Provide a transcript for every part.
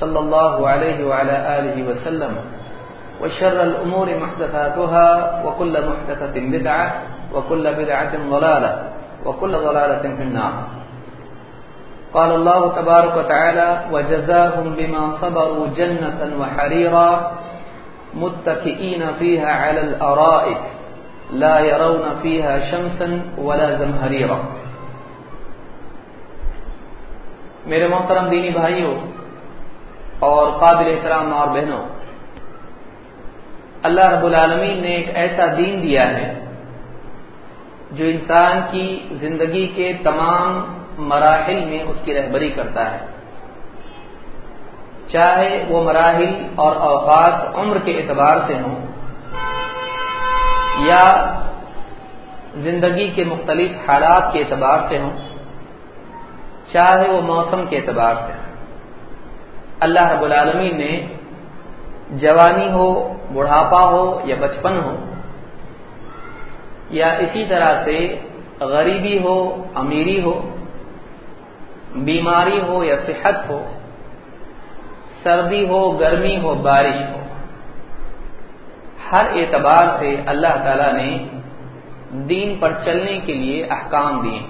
صلى الله عليه وعلى آله وسلم. وشر الأمور محدثاتها وكل محدثة بدعة وكل بدعة ضلالة وكل ضلالة في النار. قال الله تبارك وتعالى وجزاهم بما صبروا جنة وحريرا متكئين فيها على الأرائك لا يرون فيها شمسا ولا زمهريرا میرے محترم دینی بھائیوں اور قابل احترام اور بہنوں، اللہ رب العالمین نے ایک ایسا دین دیا ہے جو انسان کی زندگی کے تمام مراحل میں اس کی رہبری کرتا ہے۔ چاہے وہ مراحل اور اوقات عمر کے اعتبار سے ہوں یا زندگی کے مختلف حالات کے اعتبار سے ہوں، چاہے وہ موسم کے اعتبار سے ہوں۔ اللہ رب العالمین نے جوانی ہو، بڑھاپا ہو یا بچپن ہو، یا اسی طرح سے غریبی ہو، امیری ہو، بیماری ہو یا صحت ہو، سردی ہو، گرمی ہو، بارش ہو، ہر اعتبار سے اللہ تعالی نے دین پر چلنے کے لیے احکام دیے۔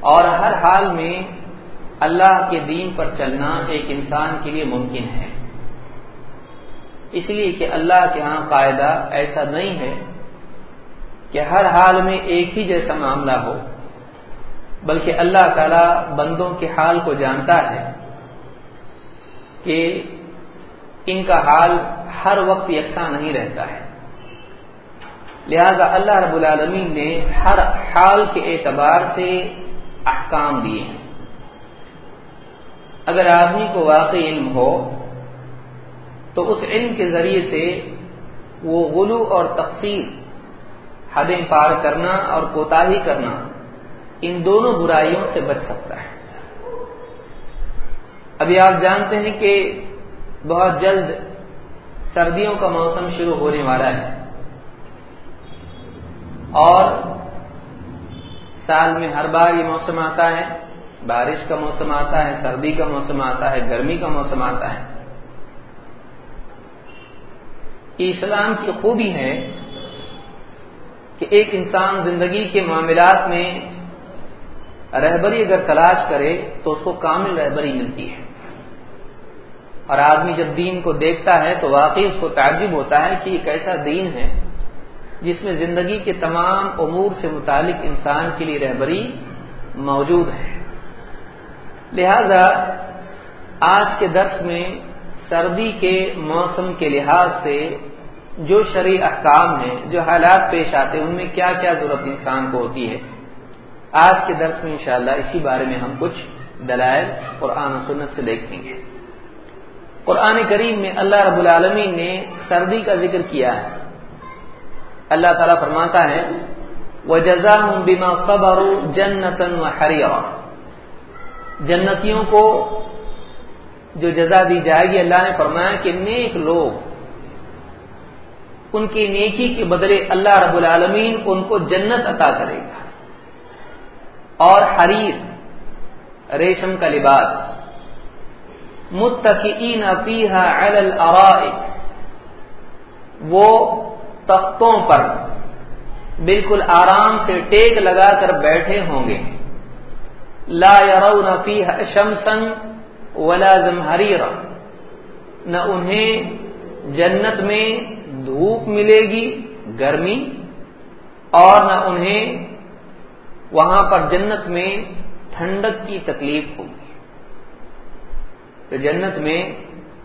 اور ہر حال میں اللہ کے دین پر چلنا ایک انسان کے لیے ممکن ہے۔ اس لیے کہ اللہ کے ہاں قاعدہ ایسا نہیں ہے کہ ہر حال میں ایک ہی جیسا معاملہ ہو، بلکہ اللہ تعالی بندوں کے حال کو جانتا ہے کہ ان کا حال ہر وقت یکساں نہیں رہتا ہے۔ لہذا اللہ رب العالمین نے ہر حال کے اعتبار سے احکام دیے ہیں۔ اگر آدمی کو واقعی علم ہو، تو اس علم کے ذریعے سے وہ غلو اور تقسیم حدیں پار کرنا اور کوتاہی کرنا ان دونوں برائیوں سے بچ سکتا ہے۔ ابھی آپ جانتے ہیں کہ بہت جلد سردیوں کا موسم شروع ہونے والا ہے۔ اور سال میں ہر بار یہ موسم آتا ہے۔ بارش کا موسم آتا ہے، سردی کا موسم آتا ہے، گرمی کا موسم آتا ہے۔ اسلام کی خوبی ہے کہ ایک انسان زندگی کے معاملات میں رہبری اگر تلاش کرے تو اس کو کامل رہبری ملتی ہے۔ اور آدمی جب دین کو دیکھتا ہے تو واقعی اس کو تعجب ہوتا ہے کہ ایک ایسا دین ہے جس میں زندگی کے تمام امور سے متعلق انسان کے لیے رہبری موجود ہے۔ لہذا آج کے درس میں سردی کے موسم کے لحاظ سے جو شرعی احکام ہیں، جو حالات پیش آتے ہیں، ان میں کیا کیا ضرورت انسان کو ہوتی ہے؟ آج کے درس میں انشاءاللہ اسی بارے میں ہم کچھ دلائل قرآن و سنت سے دیکھیں گے۔ قرآن کریم میں اللہ رب العالمین نے سردی کا ذکر کیا ہے۔ اللہ تعالیٰ فرماتا ہے وہ جزا ہوں بیما قبر جنتن و جنتیوں کو جو جزا دی جائے گی، اللہ نے فرمایا کہ نیک لوگ، ان کی نیکی کے بدلے اللہ رب العالمین ان کو جنت عطا کرے گا۔ اور حریر، ریشم کا لباس۔ متقین فیہا علی الارائک۔ وہ تختوں پر بالکل آرام سے ٹیک لگا کر بیٹھے ہوں گے۔ لا يرون فيها شمسا ولا زمهريرا. نہ انہیں جنت میں دھوپ ملے گی، گرمی، اور نہ انہیں وہاں پر جنت میں ٹھنڈک کی تکلیف ہوگی۔ تو جنت میں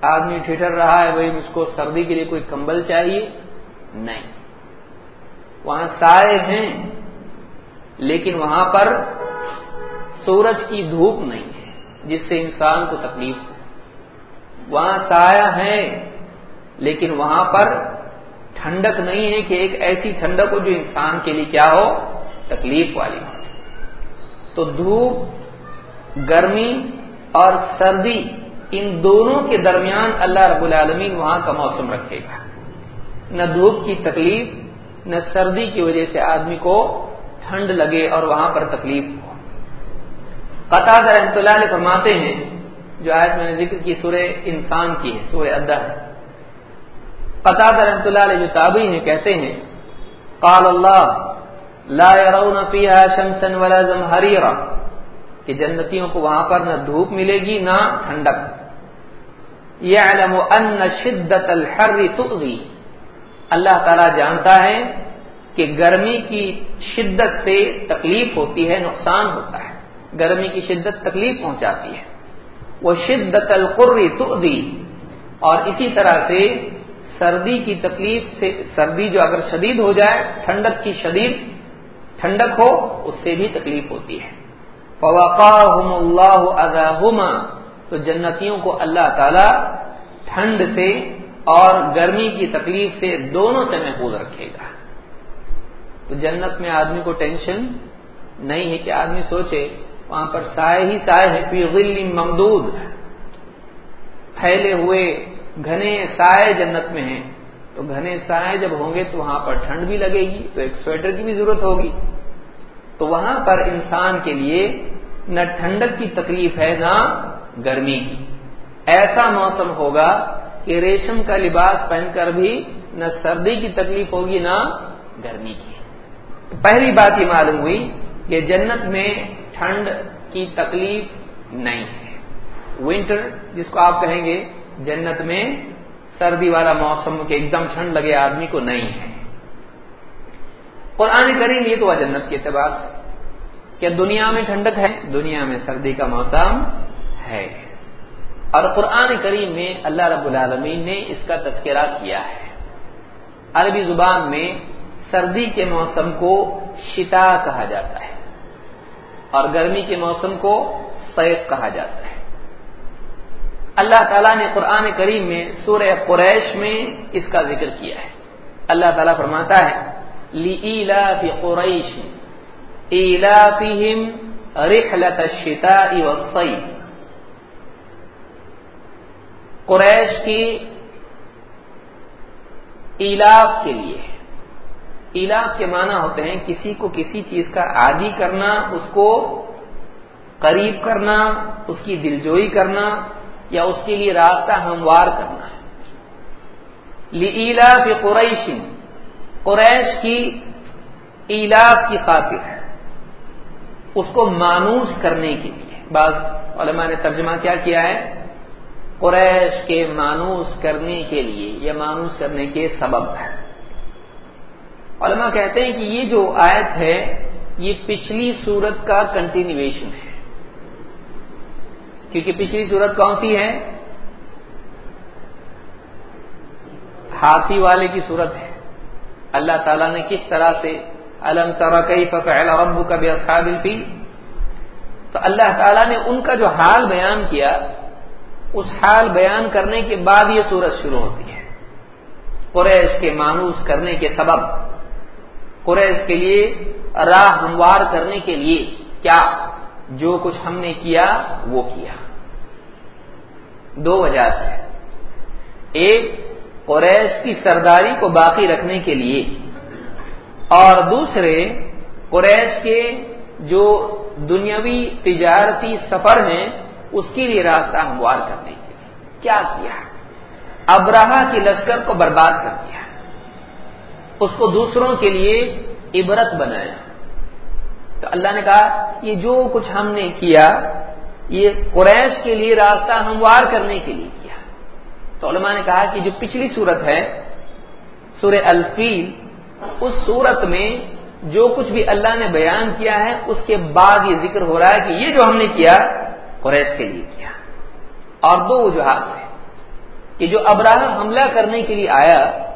آدمی ٹھٹر رہا ہے، بھائی اس کو سردی کے لیے کوئی کمبل چاہیے؟ نہیں۔ وہاں سائے ہیں، لیکن وہاں پر سورج کی دھوپ نہیں ہے، جس سے انسان کو تکلیف ہو۔ وہاں سایہ ہے، لیکن وہاں پر ٹھنڈک نہیں ہے کہ ایک ایسی ٹھنڈک ہو جو انسان کے لیے کیا ہو، تکلیف والی ہو۔ تو دھوپ، گرمی اور سردی، ان دونوں کے درمیان اللہ رب العالمین وہاں کا موسم رکھے گا۔ نہ دھوپ کی تکلیف، نہ سردی کی وجہ سے آدمی کو ٹھنڈ لگے اور وہاں پر تکلیف ہو۔ قطع رحمۃ اللہ علیہ فرماتے ہیں، جو آج میں نے ذکر کی، سورہ انسان کی ہے، سورہ ادا ہے۔ قطع رحمۃ اللہ علیہ جو تابعی ہیں، کہتے ہیں، قال اللہ، لا يرون فيها شمسا ولا زمهريرا کہ جنتیوں کو وہاں پر نہ دھوپ ملے گی، نہ ٹھنڈک۔ يعلم ان شدت الحر تؤذي اللہ تعالی جانتا ہے کہ گرمی کی شدت سے تکلیف ہوتی ہے، نقصان ہوتا ہے۔ گرمی کی شدت تکلیف پہنچاتی ہے۔ وہ شدت القر تؤذي اور اسی طرح سے سردی کی تکلیف سے، سردی جو اگر شدید ہو جائے، ٹھنڈک کی شدید ٹھنڈک ہو، اس سے بھی تکلیف ہوتی ہے۔ فوقاهم اللہ اذاهما تو جنتیوں کو اللہ تعالی ٹھنڈ سے اور گرمی کی تکلیف سے دونوں سے محفوظ رکھے گا۔ تو جنت میں آدمی کو ٹینشن نہیں ہے کہ آدمی سوچے وہاں پر سائے ہی سائے ہے فی ظل ممدود۔ پھیلے ہوئے گھنے سائے جنت میں ہیں۔ تو گھنے سائے جب ہوں گے تو وہاں پر ٹھنڈ بھی لگے گی، تو ایک سویٹر کی بھی ضرورت ہوگی۔ تو وہاں پر انسان کے لیے نہ ٹھنڈک کی تکلیف ہے، نہ گرمی۔ کی ایسا موسم ہوگا کہ ریشم کا لباس پہن کر بھی نہ سردی کی تکلیف ہوگی، نہ گرمی کی۔ پہلی بات یہ معلوم ہوئی کہ جنت میں ٹھنڈ کی تکلیف نہیں ہے۔ ونٹر جس کو آپ کہیں گے، جنت میں سردی والا موسم کے ایک دم ٹھنڈ لگے آدمی کو نہیں ہے۔ قرآن کریم یہ تو جنت کے اعتبار سے کیا دنیا میں ٹھنڈک ہے، دنیا میں سردی کا موسم ہے۔ اور قرآن کریم میں اللہ رب العالمین نے اس کا تذکرہ کیا ہے۔ عربی زبان میں سردی کے موسم کو شتا کہا جاتا ہے۔ اور گرمی کے موسم کو سیف کہا جاتا ہے۔ اللہ تعالیٰ نے قرآن کریم میں سورہ قریش میں اس کا ذکر کیا ہے۔ اللہ تعالیٰ فرماتا ہے، لِإِيلَافِ قُرَيْشٍ، إِيلَافِهِمْ رِحْلَةَ الشِّتَاءِ وَالصَّيْفِ۔ قریش کی ایلاف کے لیے ایلاف کے معنی ہوتے ہیں کسی کو کسی چیز کا عادی کرنا، اس کو قریب کرنا، اس کی دلجوئی کرنا یا اس کے لیے راستہ ہموار کرنا ہے۔ لیلا فی قریش قریش کی ایلاف کی خاطر ہے، اس کو مانوس کرنے کے لیے۔ بعض علماء نے ترجمہ کیا کیا ہے؟ قریش کے مانوس کرنے کے لیے، یا مانوس کرنے کے سبب ہے۔ علماء کہتے ہیں کہ یہ جو آیت ہے، یہ پچھلی صورت کا کنٹینیویشن ہے۔ کیونکہ پچھلی صورت کون سی ہے؟ ہاتھی والے کی صورت ہے۔ اللہ تعالیٰ نے کس طرح سے علم طرح کئی ففعل ربک کا بے الفیل؟ تو اللہ تعالیٰ نے ان کا جو حال بیان کیا، اس حال بیان کرنے کے بعد یہ صورت شروع ہوتی ہے۔ قریش کے مانوس کرنے کے سبب قریش کے لیے راہ ہموار کرنے کے لیے کیا جو کچھ ہم نے کیا وہ کیا۔ دو وجہ سے ایک، قریش کی سرداری کو باقی رکھنے کے لیے۔ اور دوسرے، قریش کے جو دنیاوی تجارتی سفر ہیں، اس کے لیے راستہ ہموار کرنے کے لیے۔ کیا کیا؟ ابراہ کی لشکر کو برباد کر دیا۔ اس کو دوسروں کے لیے عبرت بنایا۔ تو اللہ نے کہا، یہ جو کچھ ہم نے کیا، یہ قریش کے لیے راستہ ہموار کرنے کے لیے کیا۔ تو علماء نے کہا کہ جو پچھلی صورت ہے، سورہ الفیل، اس صورت میں جو کچھ بھی اللہ نے بیان کیا ہے، اس کے بعد یہ ذکر ہو رہا ہے کہ یہ جو ہم نے کیا، قریش کے لیے کیا۔ اور دو وجوہات ہیں کہ جو ابراہ حملہ کرنے کے لیے آیا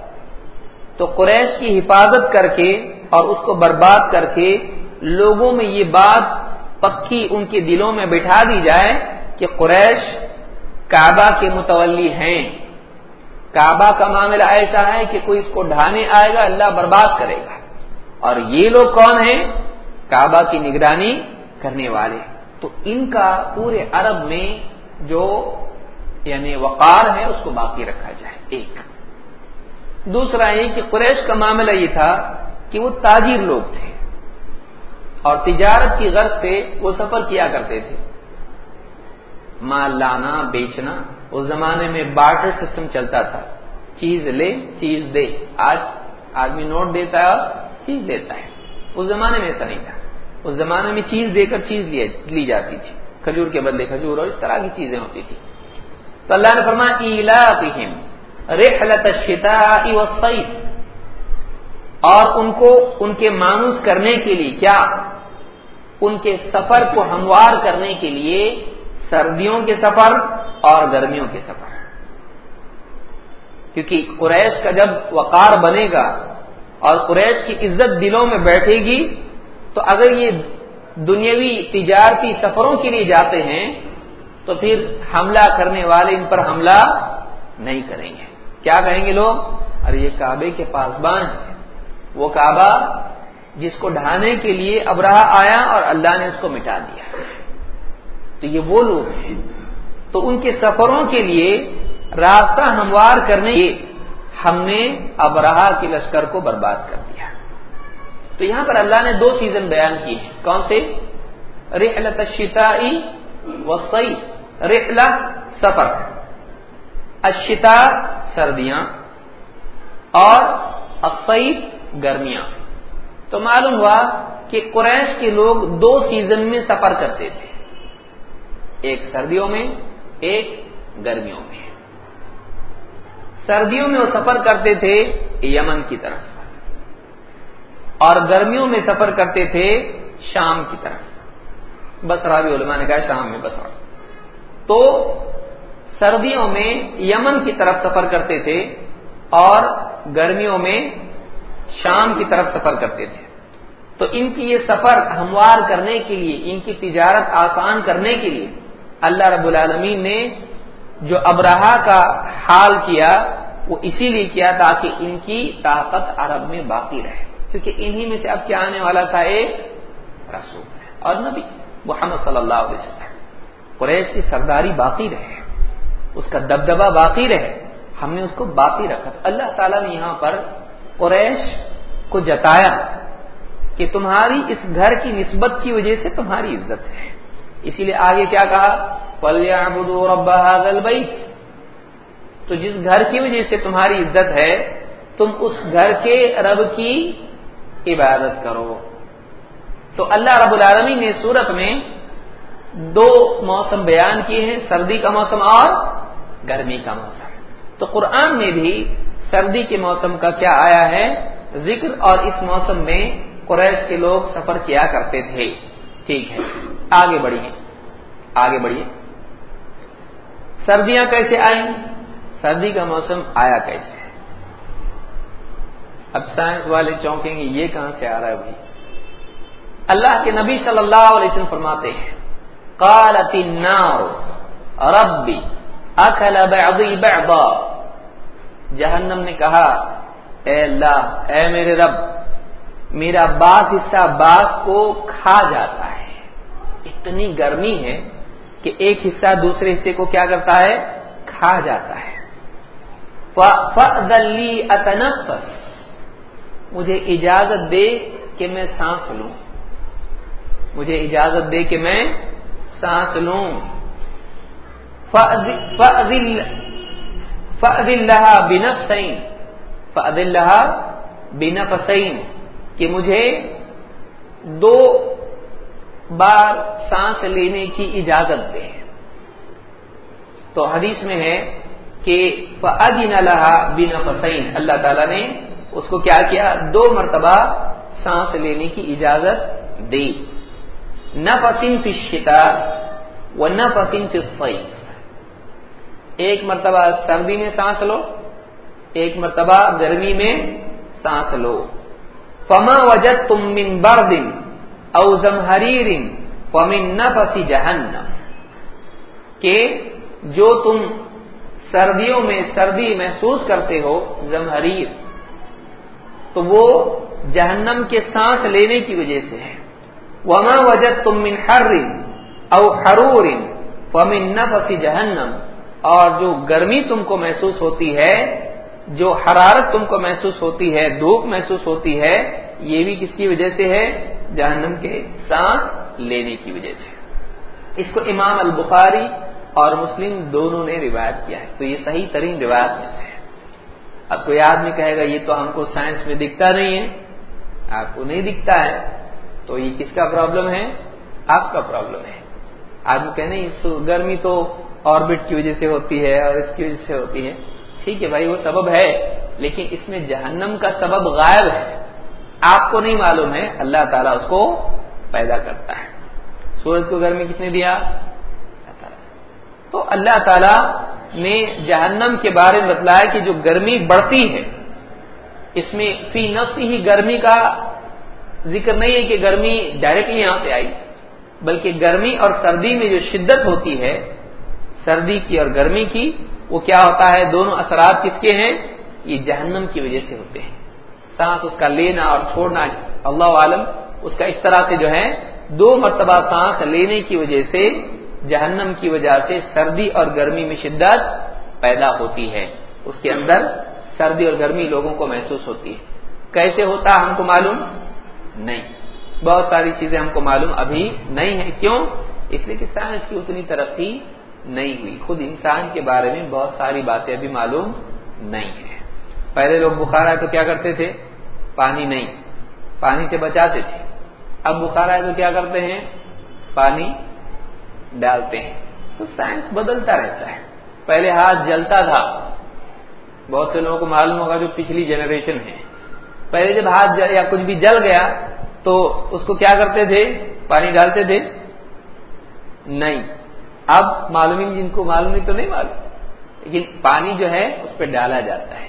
تو قریش کی حفاظت کر کے اور اس کو برباد کر کے لوگوں میں یہ بات پکی ان کے دلوں میں بٹھا دی جائے کہ قریش کعبہ کے متولی ہیں۔ کعبہ کا معاملہ ایسا ہے کہ کوئی اس کو ڈھانے آئے گا، اللہ برباد کرے گا۔ اور یہ لوگ کون ہیں؟ کعبہ کی نگرانی کرنے والے۔ تو ان کا پورے عرب میں جو یعنی وقار ہے، اس کو باقی رکھا جائے۔ ایک۔ دوسرا یہ کہ قریش کا معاملہ یہ تھا کہ وہ تاجر لوگ تھے اور تجارت کی غرض سے وہ سفر کیا کرتے تھے۔ مال لانا، بیچنا، اس زمانے میں بارٹر سسٹم چلتا تھا۔ چیز لے، چیز دے۔ آج آدمی نوٹ دیتا ہے اور چیز دیتا ہے۔ اس زمانے میں ایسا نہیں تھا۔ اس زمانے میں چیز دے کر چیز لی جاتی تھی۔ کھجور کے بدلے کھجور اور اس طرح کی چیزیں ہوتی تھی تو اللہ نے فرمایا اور ان کو، ان کے مانوس کرنے کے لیے کیا؟ ان کے سفر کو ہموار کرنے کے لیے سردیوں کے سفر اور گرمیوں کے سفر۔ کیونکہ قریش کا جب وقار بنے گا اور قریش کی عزت دلوں میں بیٹھے گی، تو اگر یہ دنیاوی تجارتی سفروں کے لیے جاتے ہیں، تو پھر حملہ کرنے والے ان پر حملہ نہیں کریں گے۔ کیا کہیں گے لوگ؟ ارے یہ کعبے کے پاسبان ہے وہ کعبہ جس کو ڈھانے کے لیے ابراہ آیا اور اللہ نے اس کو مٹا دیا۔ تو یہ وہ لوگ ہیں۔ تو ان کے سفروں کے لیے راستہ ہموار کرنے کے ہم نے ابراہ کے لشکر کو برباد کر دیا۔ تو یہاں پر اللہ نے دو سیزن بیان کی ہیں۔ کون سے؟ رحلت الشتائی و رحلہ سفر۔ اشتا سردیاں اور اقیب گرمیاں۔ تو معلوم ہوا کہ قریش کے لوگ دو سیزن میں سفر کرتے تھے۔ ایک سردیوں میں، ایک گرمیوں میں۔ سردیوں میں وہ سفر کرتے تھے یمن کی طرف۔ اور گرمیوں میں سفر کرتے تھے شام کی طرف۔ بسرا بھی علماء نے کہا شام میں بسرا تو سردیوں میں یمن کی طرف سفر کرتے تھے اور گرمیوں میں شام کی طرف سفر کرتے تھے۔ تو ان کی یہ سفر ہموار کرنے کے لیے، ان کی تجارت آسان کرنے کے لیے اللہ رب العالمین نے جو ابراہ کا حال کیا، وہ اسی لیے کیا تاکہ ان کی طاقت عرب میں باقی رہے۔ کیونکہ انہی میں سے اب کیا آنے والا تھا؟ ایک رسول۔ اور نبی محمد صلی اللہ علیہ وسلم۔ قریش کی سرداری باقی رہے۔ اس کا دبدبا باقی رہے، ہم نے اس کو باقی رکھا۔ اللہ تعالیٰ نے یہاں پر قریش کو جتایا کہ تمہاری اس گھر کی نسبت کی وجہ سے تمہاری عزت ہے۔ اسی لیے آگے کیا کہا؟ رب تو جس گھر کی وجہ سے تمہاری عزت ہے، تم اس گھر کے رب کی عبادت کرو۔ تو اللہ رب العالمین نے صورت میں دو موسم بیان کیے ہیں، سردی کا موسم اور گرمی کا موسم۔ تو قرآن میں بھی سردی کے موسم کا کیا آیا ہے؟ ذکر اور اس موسم میں قریش کے لوگ سفر کیا کرتے تھے۔ ٹھیک ہے۔ آگے بڑھیے۔ آگے بڑھیے۔ سردیاں کیسے آئیں؟ سردی کا موسم آیا کیسے؟ اب سائنس والے چونکیں گے یہ کہاں سے آ رہا ہے بھائی؟ اللہ کے نبی صلی اللہ علیہ وسلم فرماتے ہیں، قالت النار ربی اکل بعضی بعضا. جہنم نے کہا، اے اللہ، اے میرے رب، میرا بعض حصہ بعض کو کھا جاتا ہے. اتنی گرمی ہے کہ ایک حصہ دوسرے حصے کو کیا کرتا ہے؟ کھا جاتا ہے. اتنفس مجھے اجازت دے کہ میں سانس لوں. مجھے اجازت دے کہ میں سانس لوں. فعد اللہ بینف سین فعد اللہ بینف سین کہ مجھے دو بار سانس لینے کی اجازت دے۔ تو حدیث میں ہے کہ فعدین اللہ بنا فسین اللہ تعالی نے اس کو کیا کیا؟ دو مرتبہ سانس لینے کی اجازت دی۔ نہ پسند فشتا و نہ پسند فی ایک مرتبہ سردی میں سانس لو، ایک مرتبہ گرمی میں سانس لو۔ فما وجد تم من بردن او زمہریر فمن نفس جہنم کہ جو تم سردیوں میں سردی محسوس کرتے ہو، زمحریر، تو وہ جہنم کے سانس لینے کی وجہ سے ہے۔ وما وجد تم من ہر او حرور ومن نفس جہنم اور جو گرمی تم کو محسوس ہوتی ہے، جو حرارت تم کو محسوس ہوتی ہے، دھوپ محسوس ہوتی ہے، یہ بھی کس کی وجہ سے ہے؟ جہنم کے سانس لینے کی وجہ سے۔ اس کو امام البخاری اور مسلم دونوں نے روایت کیا ہے۔ تو یہ صحیح ترین روایت میں سے ہے۔ اب کوئی آدمی کہے گا، یہ تو ہم کو سائنس میں دکھتا نہیں ہے۔ آپ کو نہیں دکھتا ہے۔ تو یہ کس کا پرابلم ہے؟ آپ کا پرابلم ہے۔ آدمی کہ نہیں گرمی تو آربٹ کی وجہ سے ہوتی ہے اور اس کی وجہ سے ہوتی ہے۔ ٹھیک ہے بھائی، وہ سبب ہے، لیکن اس میں جہنم کا سبب غائب ہے۔ آپ کو نہیں معلوم ہے، اللہ تعالیٰ اس کو پیدا کرتا ہے۔ سورج کو گرمی کس نے دیا؟ تو اللہ تعالی نے جہنم کے بارے میں بتلایا کہ جو گرمی بڑھتی ہے، اس میں فی نفس ہی گرمی کا ذکر نہیں ہے کہ گرمی ڈائریکٹلی یہاں پہ آئی، بلکہ گرمی اور سردی میں جو شدت ہوتی ہے سردی کی اور گرمی کی، وہ کیا ہوتا ہے؟ دونوں اثرات کس کے ہیں؟ یہ جہنم کی وجہ سے ہوتے ہیں۔ سانس اس کا لینا اور چھوڑنا اللہ عالم اس کا اس طرح سے جو ہے دو مرتبہ سانس لینے کی وجہ سے، جہنم کی وجہ سے سردی اور گرمی میں شدت پیدا ہوتی ہے۔ اس کے اندر سردی اور گرمی لوگوں کو محسوس ہوتی ہے۔ کیسے ہوتا ہم کو معلوم؟ نہیں۔ بہت ساری چیزیں ہم کو معلوم ابھی نہیں ہے کیوں؟ اس لیے کہ سائنس کی اتنی ترقی نہیں ہوئی۔ خود انسان کے بارے میں بہت ساری باتیں ابھی معلوم نہیں ہے پہلے لوگ بخار آئے تو کیا کرتے تھے؟ پانی نہیں۔ پانی سے بچاتے تھے۔ اب بخار آئے تو کیا کرتے ہیں؟ پانی ڈالتے ہیں۔ تو سائنس بدلتا رہتا ہے۔ پہلے ہاتھ جلتا تھا۔ بہت سے لوگوں کو معلوم ہوگا جو پچھلی جنریشن ہے پہلے جب ہاتھ جل یا کچھ بھی جل گیا تو اس کو کیا کرتے تھے؟ پانی ڈالتے تھے؟ نہیں۔ اب معلوم جن کو معلوم تو نہیں معلوم، لیکن پانی جو ہے اس پہ ڈالا جاتا ہے۔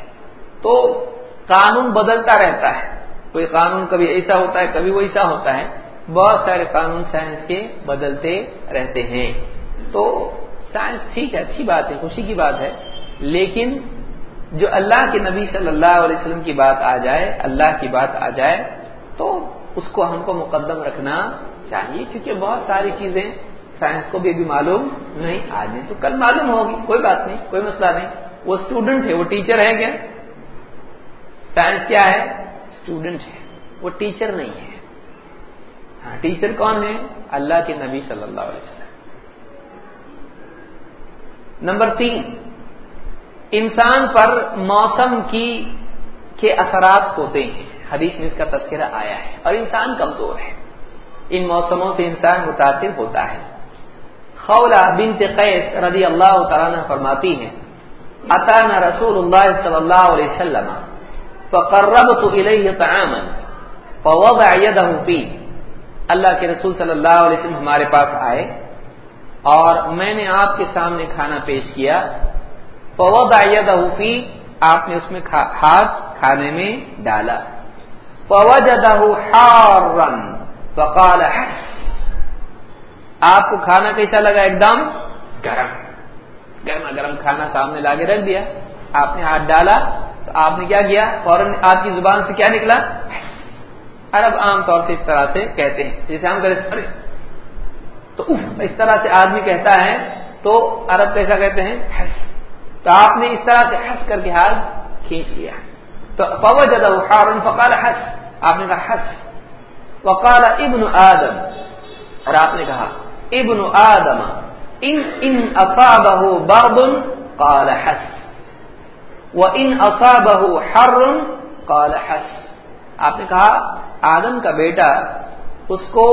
تو قانون بدلتا رہتا ہے۔ کوئی قانون کبھی ایسا ہوتا ہے، کبھی ویسا ہوتا ہے۔ بہت سارے قانون سائنس کے بدلتے رہتے ہیں۔ تو سائنس ٹھیک ہے، اچھی بات ہے، خوشی کی بات ہے۔ لیکن جو اللہ کے نبی صلی اللہ علیہ وسلم کی بات آ جائے، اللہ کی بات آ جائے، تو اس کو ہم کو مقدم رکھنا چاہیے۔ کیونکہ بہت ساری چیزیں سائنس کو بھی ابھی معلوم نہیں، آج نہیں تو کل معلوم ہوگی، کوئی بات نہیں، کوئی مسئلہ نہیں۔ وہ اسٹوڈنٹ ہے، وہ ٹیچر ہے کیا؟ سائنس کیا ہے؟ اسٹوڈنٹ ہے۔ وہ ٹیچر نہیں ہے۔ ہاں ٹیچر کون ہے؟ اللہ کے نبی صلی اللہ علیہ وسلم۔ نمبر تین، انسان پر موسم کی، کے اثرات ہوتے ہیں۔ حدیث میں اس کا تذکرہ آیا ہے اور انسان کمزور ہے۔ ان موسموں سے انسان متاثر ہوتا ہے۔ خولا بنت قیس رضی اللہ تعالیٰ فرماتی ہیں، اتانا رسول اللہ صلی اللہ علیہ وسلم، فقربت الیہ طعاما، فوضع يده فيه اللہ کے رسول صلی اللہ علیہ وسلم ہمارے پاس آئے اور میں نے آپ کے سامنے کھانا پیش کیا۔ فوضع يده فيه آپ نے اس میں ہاتھ کھانے میں ڈالا۔ فوجده حارا، فقال حس آپ کو کھانا کیسا لگا؟ ایک دم گرم۔ گرما گرم کھانا سامنے لا کے رکھ دیا۔ آپ نے ہاتھ ڈالا تو آپ نے کیا کیا؟ فوراً آپ کی زبان سے کیا نکلا؟ عرب عام طور سے اس طرح سے کہتے ہیں۔ جیسے ہم کرے تو اف اس طرح سے آدمی کہتا ہے تو عرب کیسا کہتے ہیں؟ تو آپ نے اس طرح سے ہنس کر کے ہاتھ کھینچ لیا۔ تو پو جدا فارن فقال حس۔ آپ نے کہا حس۔ وقال ابن آدم۔ اور آپ نے کہا ابن آدم. ان ان اصابه برد قال حس. وان اصابه حر قال حس. آپ نے کہا آدم کا بیٹا اس کو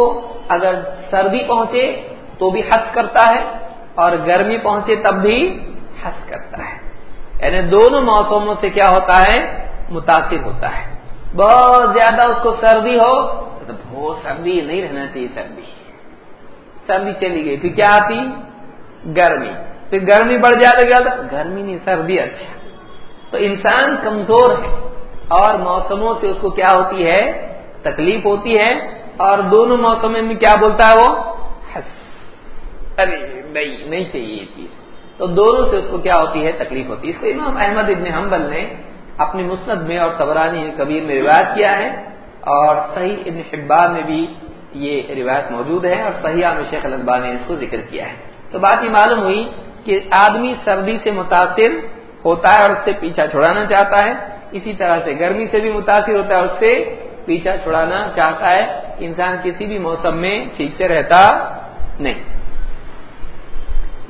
اگر سردی پہنچے تو بھی حس کرتا ہے اور گرمی پہنچے تب بھی حس کرتا ہے. یعنی دونوں موسموں سے کیا ہوتا ہے؟ متاثر ہوتا ہے. بہت زیادہ اس کو سردی ہو تو بہت سردی نہیں رہنا چاہیے سردی. سردی چلی گئی۔ پھر کیا آتی؟ گرمی۔ پھر گرمی بڑھ جاتا کیا گرمی نہیں، سردی اچھا۔ تو انسان کمزور ہے اور موسموں سے اس کو کیا ہوتی ہے؟ تکلیف ہوتی ہے۔ اور دونوں موسموں میں کیا بولتا ہے وہ؟ ارے، نہیں نہیں چاہیے یہ چیز۔ تو دونوں سے اس کو کیا ہوتی ہے؟ تکلیف ہوتی ہے۔ اس کو امام احمد ابن حنبل نے اپنی مسند میں اور تبرانی کبیر میں روایت کیا ہے۔ اور صحیح ابن حبان میں بھی یہ روایت موجود ہے اور صحیح میں شیخ القبا نے اس کو ذکر کیا ہے۔ تو بات یہ معلوم ہوئی کہ آدمی سردی سے متاثر ہوتا ہے اور اس سے پیچھا چھڑانا چاہتا ہے۔ اسی طرح سے گرمی سے بھی متاثر ہوتا ہے اس سے پیچھا چھڑانا چاہتا ہے۔ انسان کسی بھی موسم میں ٹھیک سے رہتا نہیں۔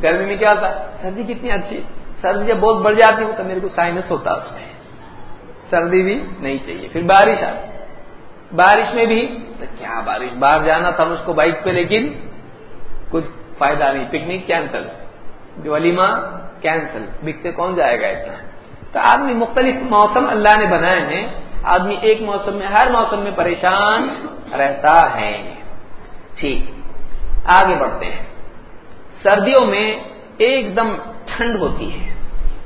گرمی میں کیا ہوتا ہے؟ سردی کتنی اچھی، سردی جب بہت بڑھ جاتی ہے تو میرے کو سائنس ہوتا اس میں۔ سردی بھی نہیں چاہیے، پھر بارش آتی بارش میں بھی، تو کیا بارش؟ باہر جانا تھا اس کو بائک پہ، لیکن کچھ فائدہ نہیں۔ پکنک کینسل جو ولیمہ کینسل بکتے کون جائے گا اتنا؟ تو آدمی مختلف موسم اللہ نے بنائے ہیں۔ آدمی ایک موسم میں، ہر موسم میں پریشان رہتا ہے۔ ٹھیک۔ آگے بڑھتے ہیں۔ سردیوں میں ایک دم ٹھنڈ ہوتی ہے۔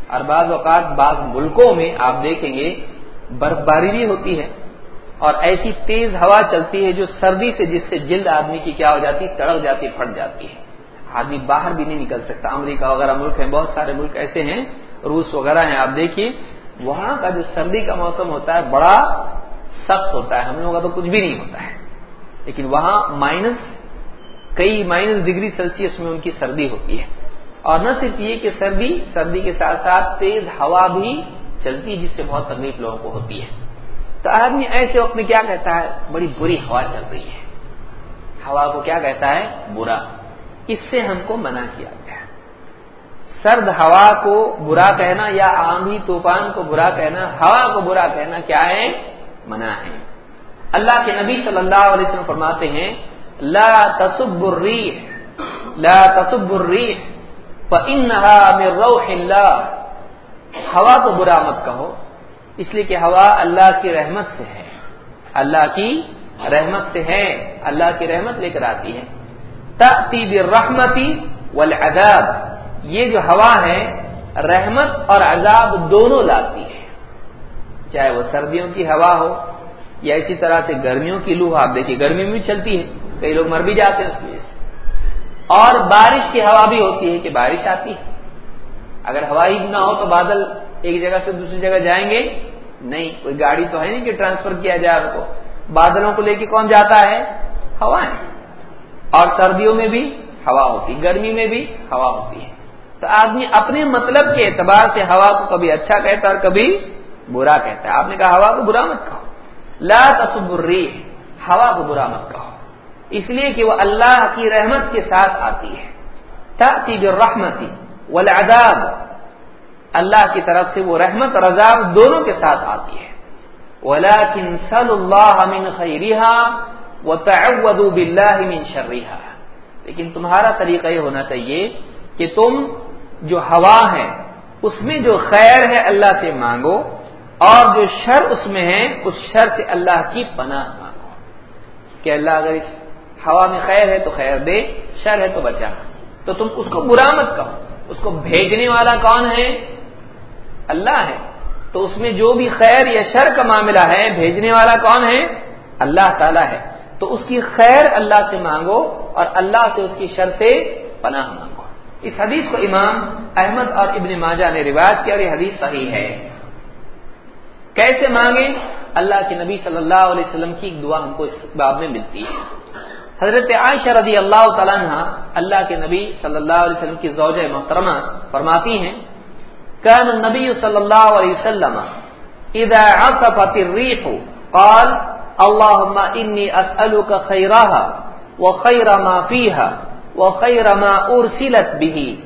اور بعض اوقات بعض ملکوں میں آپ دیکھیں گے برف باری بھی ہوتی ہے۔ اور ایسی تیز ہوا چلتی ہے جو سردی سے جس سے جلد آدمی کی کیا ہو جاتی تڑک جاتی پھٹ جاتی ہے۔ آدمی باہر بھی نہیں نکل سکتا۔ امریکہ وغیرہ ملک ہیں، بہت سارے ملک ایسے ہیں، روس وغیرہ ہیں، آپ دیکھیے۔ وہاں کا جو سردی کا موسم ہوتا ہے، بڑا سخت ہوتا ہے۔ ہم لوگوں کا تو کچھ بھی نہیں ہوتا ہے۔ لیکن وہاں مائنس کئی مائنس ڈگری سیلسیس میں ان کی سردی ہوتی ہے۔ اور نہ صرف یہ کہ سردی سردی کے ساتھ ساتھ تیز ہوا بھی چلتی ہے، جس سے بہت تکلیف لوگوں کو ہوتی ہے۔ تو آدمی ایسے وقت میں کیا کہتا ہے؟ بڑی بری ہوا چل رہی ہے۔ ہوا کو کیا کہتا ہے؟ برا۔ اس سے ہم کو منع کیا گیا۔ سرد ہوا کو برا کہنا یا آندھی طوفان کو برا کہنا، ہوا کو برا کہنا کیا ہے؟ منع ہے۔ اللہ کے نبی صلی اللہ علیہ وسلم فرماتے ہیں، لا تصب الریح لا تصب الریح فانها من روح اللہ۔ ہوا کو برا مت کہو۔ اس لیے کہ ہوا اللہ کی رحمت سے ہے۔ اللہ کی رحمت سے ہے، اللہ کی رحمت لے کر آتی ہے۔ تأتی بالرحمتی والعذاب، یہ جو ہوا ہے، رحمت اور عذاب دونوں لاتی ہے۔ چاہے وہ سردیوں کی ہوا ہو یا اسی طرح سے گرمیوں کی لو، آپ دیکھیے گرمی میں بھی چلتی ہے، کئی لوگ مر بھی جاتے ہیں اس وجہ سے۔ اور بارش کی ہوا بھی ہوتی ہے کہ بارش آتی ہے۔ اگر ہوا ہی نہ ہو تو بادل ایک جگہ سے دوسری جگہ جائیں گے؟ نہیں، کوئی گاڑی تو ہے نہیں کہ ٹرانسفر کیا جائے کو۔ بادلوں کو لے کے کون جاتا ہے؟ ہوا ہے۔ اور سردیوں میں بھی ہوا ہوتی، گرمی میں بھی ہوا ہوتی ہے۔ تو آدمی اپنے مطلب کے اعتبار سے ہوا کو کبھی اچھا کہتا ہے اور کبھی برا کہتا ہے۔ آپ نے کہا ہوا کو برا مت کہو۔ لا تصبری ہوا کو برا مت کہو۔ اس لیے کہ وہ اللہ کی رحمت کے ساتھ آتی ہے۔ تاتی جو رحمتی والعذاب اللہ کی طرف سے وہ رحمت اور عذاب دونوں کے ساتھ آتی ہے۔ وَلَكِنْ صَلُ اللَّهَ مِنْ خَيْرِهَا وَتَعَوَّدُوا بِاللَّهِ مِنْ شَرِّهَا۔ لیکن تمہارا طریقہ یہ ہونا چاہیے کہ تم جو ہوا ہے، اس میں جو خیر ہے اللہ سے مانگو اور جو شر اس میں ہے، اس شر سے اللہ کی پناہ مانگو۔ کہ اللہ اگر اس ہوا میں خیر ہے تو خیر دے، شر ہے تو بچا۔ تو تم اس کو برا مت کہو۔ اس کو بھیجنے والا کون ہے؟ اللہ ہے۔ تو اس میں جو بھی خیر یا شر کا معاملہ ہے، بھیجنے والا کون ہے؟ اللہ تعالی ہے۔ تو اس کی خیر اللہ سے مانگو اور اللہ سے اس کی شر سے پناہ مانگو۔ اس حدیث کو امام احمد اور ابن ماجہ نے روایت کیا اور یہ حدیث صحیح ہے۔ کیسے مانگے اللہ کے نبی صلی اللہ علیہ وسلم کی ایک دعا ہم کو اس باب میں ملتی ہے۔ حضرت عائشہ رضی اللہ تعالیٰ اللہ کے نبی صلی اللہ علیہ وسلم کی زوجہ محترمہ فرماتی ہیں كان النبي صلى الله عليه وسلم اذا عصفت الريح قال، اللهم اني اسالك خيرها وخير ما فيها وخير ما ارسلت به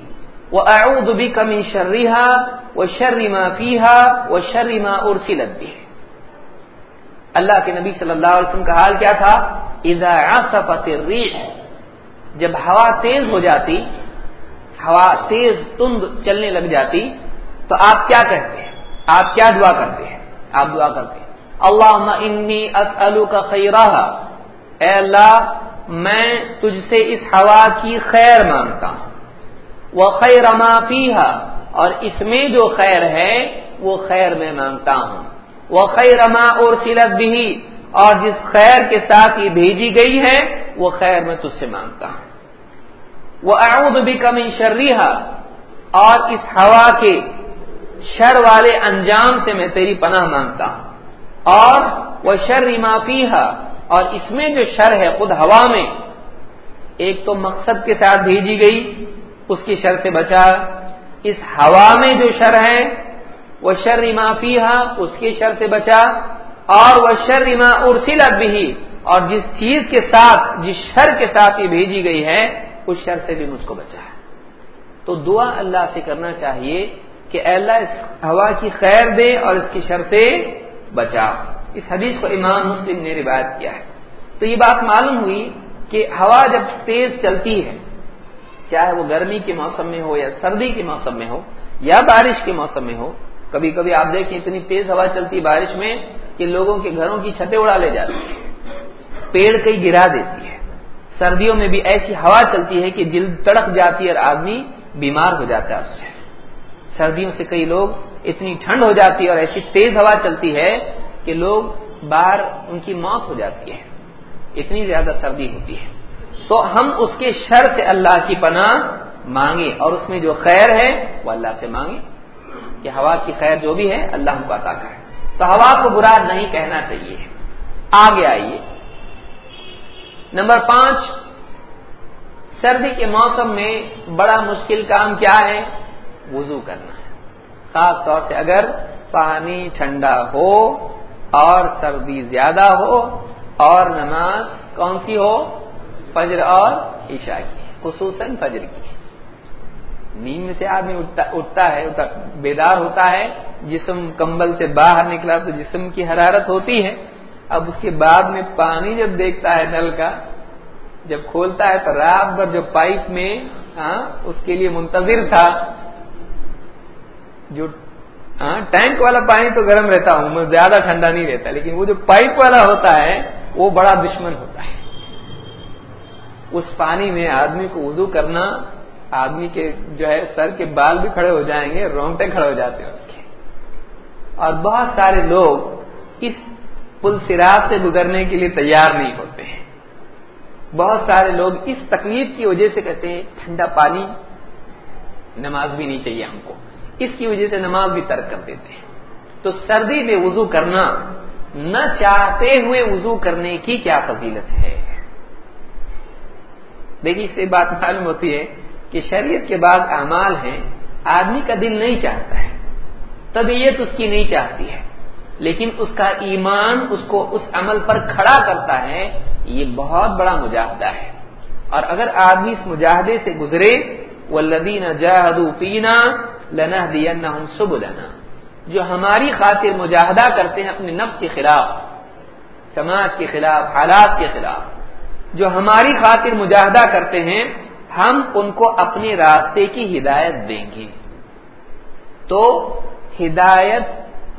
واعوذ بك من شرها وشر ما فيها وشر ما ارسلت به. اللہ کے نبی صلی اللہ علیہ وسلم کا حال کیا تھا؟ اذا عصفت الريح جب ہوا تیز ہو جاتی، ہوا تیز تند چلنے لگ جاتی تو آپ کیا کہتے ہیں؟ آپ کیا دعا کرتے ہیں؟ آپ دعا کرتے ہیں۔ اللہ انی اسلو کا خیرہ اے اللہ، میں تجھ سے اس ہوا کی خیر مانگتا ہوں۔ وہ خیر پیہا اور اس میں جو خیر ہے، وہ خیر میں مانگتا ہوں۔ وہ خیر ما اور سلت بھی اور جس خیر کے ساتھ یہ بھیجی گئی ہے، وہ خیر میں تجھ سے مانگتا ہوں۔ وہ اعوذ بک من شرریہا اور اس ہوا کے شر والے انجام سے میں تیری پناہ مانگتا ہوں۔ اور وہ شر معافی اور اس میں جو شر ہے خود ہوا میں، ایک تو مقصد کے ساتھ بھیجی گئی، اس کی شر سے بچا۔ اس ہوا میں جو شر ہے، وہ شر معافی اس کی شر سے بچا۔ اور وہ شر ما ارسل بھی اور جس چیز کے ساتھ، جس شر کے ساتھ یہ بھیجی گئی ہے، اس شر سے بھی مجھ کو بچا ہے۔ تو دعا اللہ سے کرنا چاہیے کہ اللہ، اس ہوا کی خیر دے اور اس کی شر سے بچا اس حدیث کو امام مسلم نے روایت کیا ہے۔ تو یہ بات معلوم ہوئی کہ ہوا جب تیز چلتی ہے، چاہے وہ گرمی کے موسم میں ہو یا سردی کے موسم میں ہو یا بارش کے موسم میں ہو کبھی کبھی آپ دیکھیں اتنی تیز ہوا چلتی بارش میں کہ لوگوں کے گھروں کی چھتیں اڑا لے جاتی ہے پیڑ کئی گرا دیتی ہے سردیوں میں بھی ایسی ہوا چلتی ہے کہ جلد تڑک جاتی ہے اور آدمی بیمار ہو جاتا ہے اس سے۔ سردیوں سے کئی لوگ اتنی ٹھنڈ ہو جاتی ہے اور ایسی تیز ہوا چلتی ہے کہ لوگ باہر ان کی موت ہو جاتی ہے۔ اتنی زیادہ سردی ہوتی ہے۔ تو ہم اس کے شر سے اللہ کی پناہ مانگے اور اس میں جو خیر ہے وہ اللہ سے مانگے کہ ہوا کی خیر جو بھی ہے اللہ ہم کو عطا کرے۔ تو ہوا کو برا نہیں کہنا چاہیے۔ آگے آئیے۔ نمبر پانچ، سردی کے موسم میں بڑا مشکل کام کیا ہے؟ وضو کرنا ہے۔ خاص طور سے اگر پانی ٹھنڈا ہو اور سردی زیادہ ہو اور نماز کون سی ہو؟ فجر اور عشاء کی، خصوصاً فجر کی۔ نیند سے آدمی اٹھتا ہے بیدار ہوتا ہے، جسم کمبل سے باہر نکلا تو جسم کی حرارت ہوتی ہے۔ اب اس کے بعد میں پانی جب دیکھتا ہے نل کا، جب کھولتا ہے تو رات بھر جو پائپ میں ہاں اس کے لیے منتظر تھا جو ہاں ٹینک والا پانی تو گرم رہتا ہوں، میں زیادہ ٹھنڈا نہیں رہتا، لیکن وہ جو پائپ والا ہوتا ہے، وہ بڑا دشمن ہوتا ہے۔ اس پانی میں آدمی کو وضو کرنا، آدمی کے جو ہے، سر کے بال بھی کھڑے ہو جائیں گے، رونگٹے کھڑے ہو جاتے ہیں اس کے۔ اور بہت سارے لوگ اس پل سراج سے گزرنے کے لیے تیار نہیں ہوتے ہیں۔ بہت سارے لوگ اس تکلیف کی وجہ سے کہتے ہیں، ٹھنڈا پانی، نماز بھی نہیں چاہیے ہم کو۔ اس کی وجہ سے نماز بھی ترک کر دیتے ہیں۔ تو سردی میں وضو کرنا، نہ چاہتے ہوئے وضو کرنے کی کیا فضیلت ہے؟ دیکھیے، اس سے بات معلوم ہوتی ہے کہ شریعت کے بعد اعمال ہیں، آدمی کا دل نہیں چاہتا ہے، طبیعت اس کی نہیں چاہتی ہے، لیکن اس کا ایمان اس کو اس عمل پر کھڑا کرتا ہے، یہ بہت بڑا مجاہدہ ہے۔ اور اگر آدمی اس مجاہدے سے گزرے وہ لدین پینا لنا دینا سب لنا جو ہماری خاطر مجاہدہ کرتے ہیں اپنے نفس کے خلاف، سماج کے خلاف، حالات کے خلاف، جو ہماری خاطر مجاہدہ کرتے ہیں، ہم ان کو اپنے راستے کی ہدایت دیں گے۔ تو ہدایت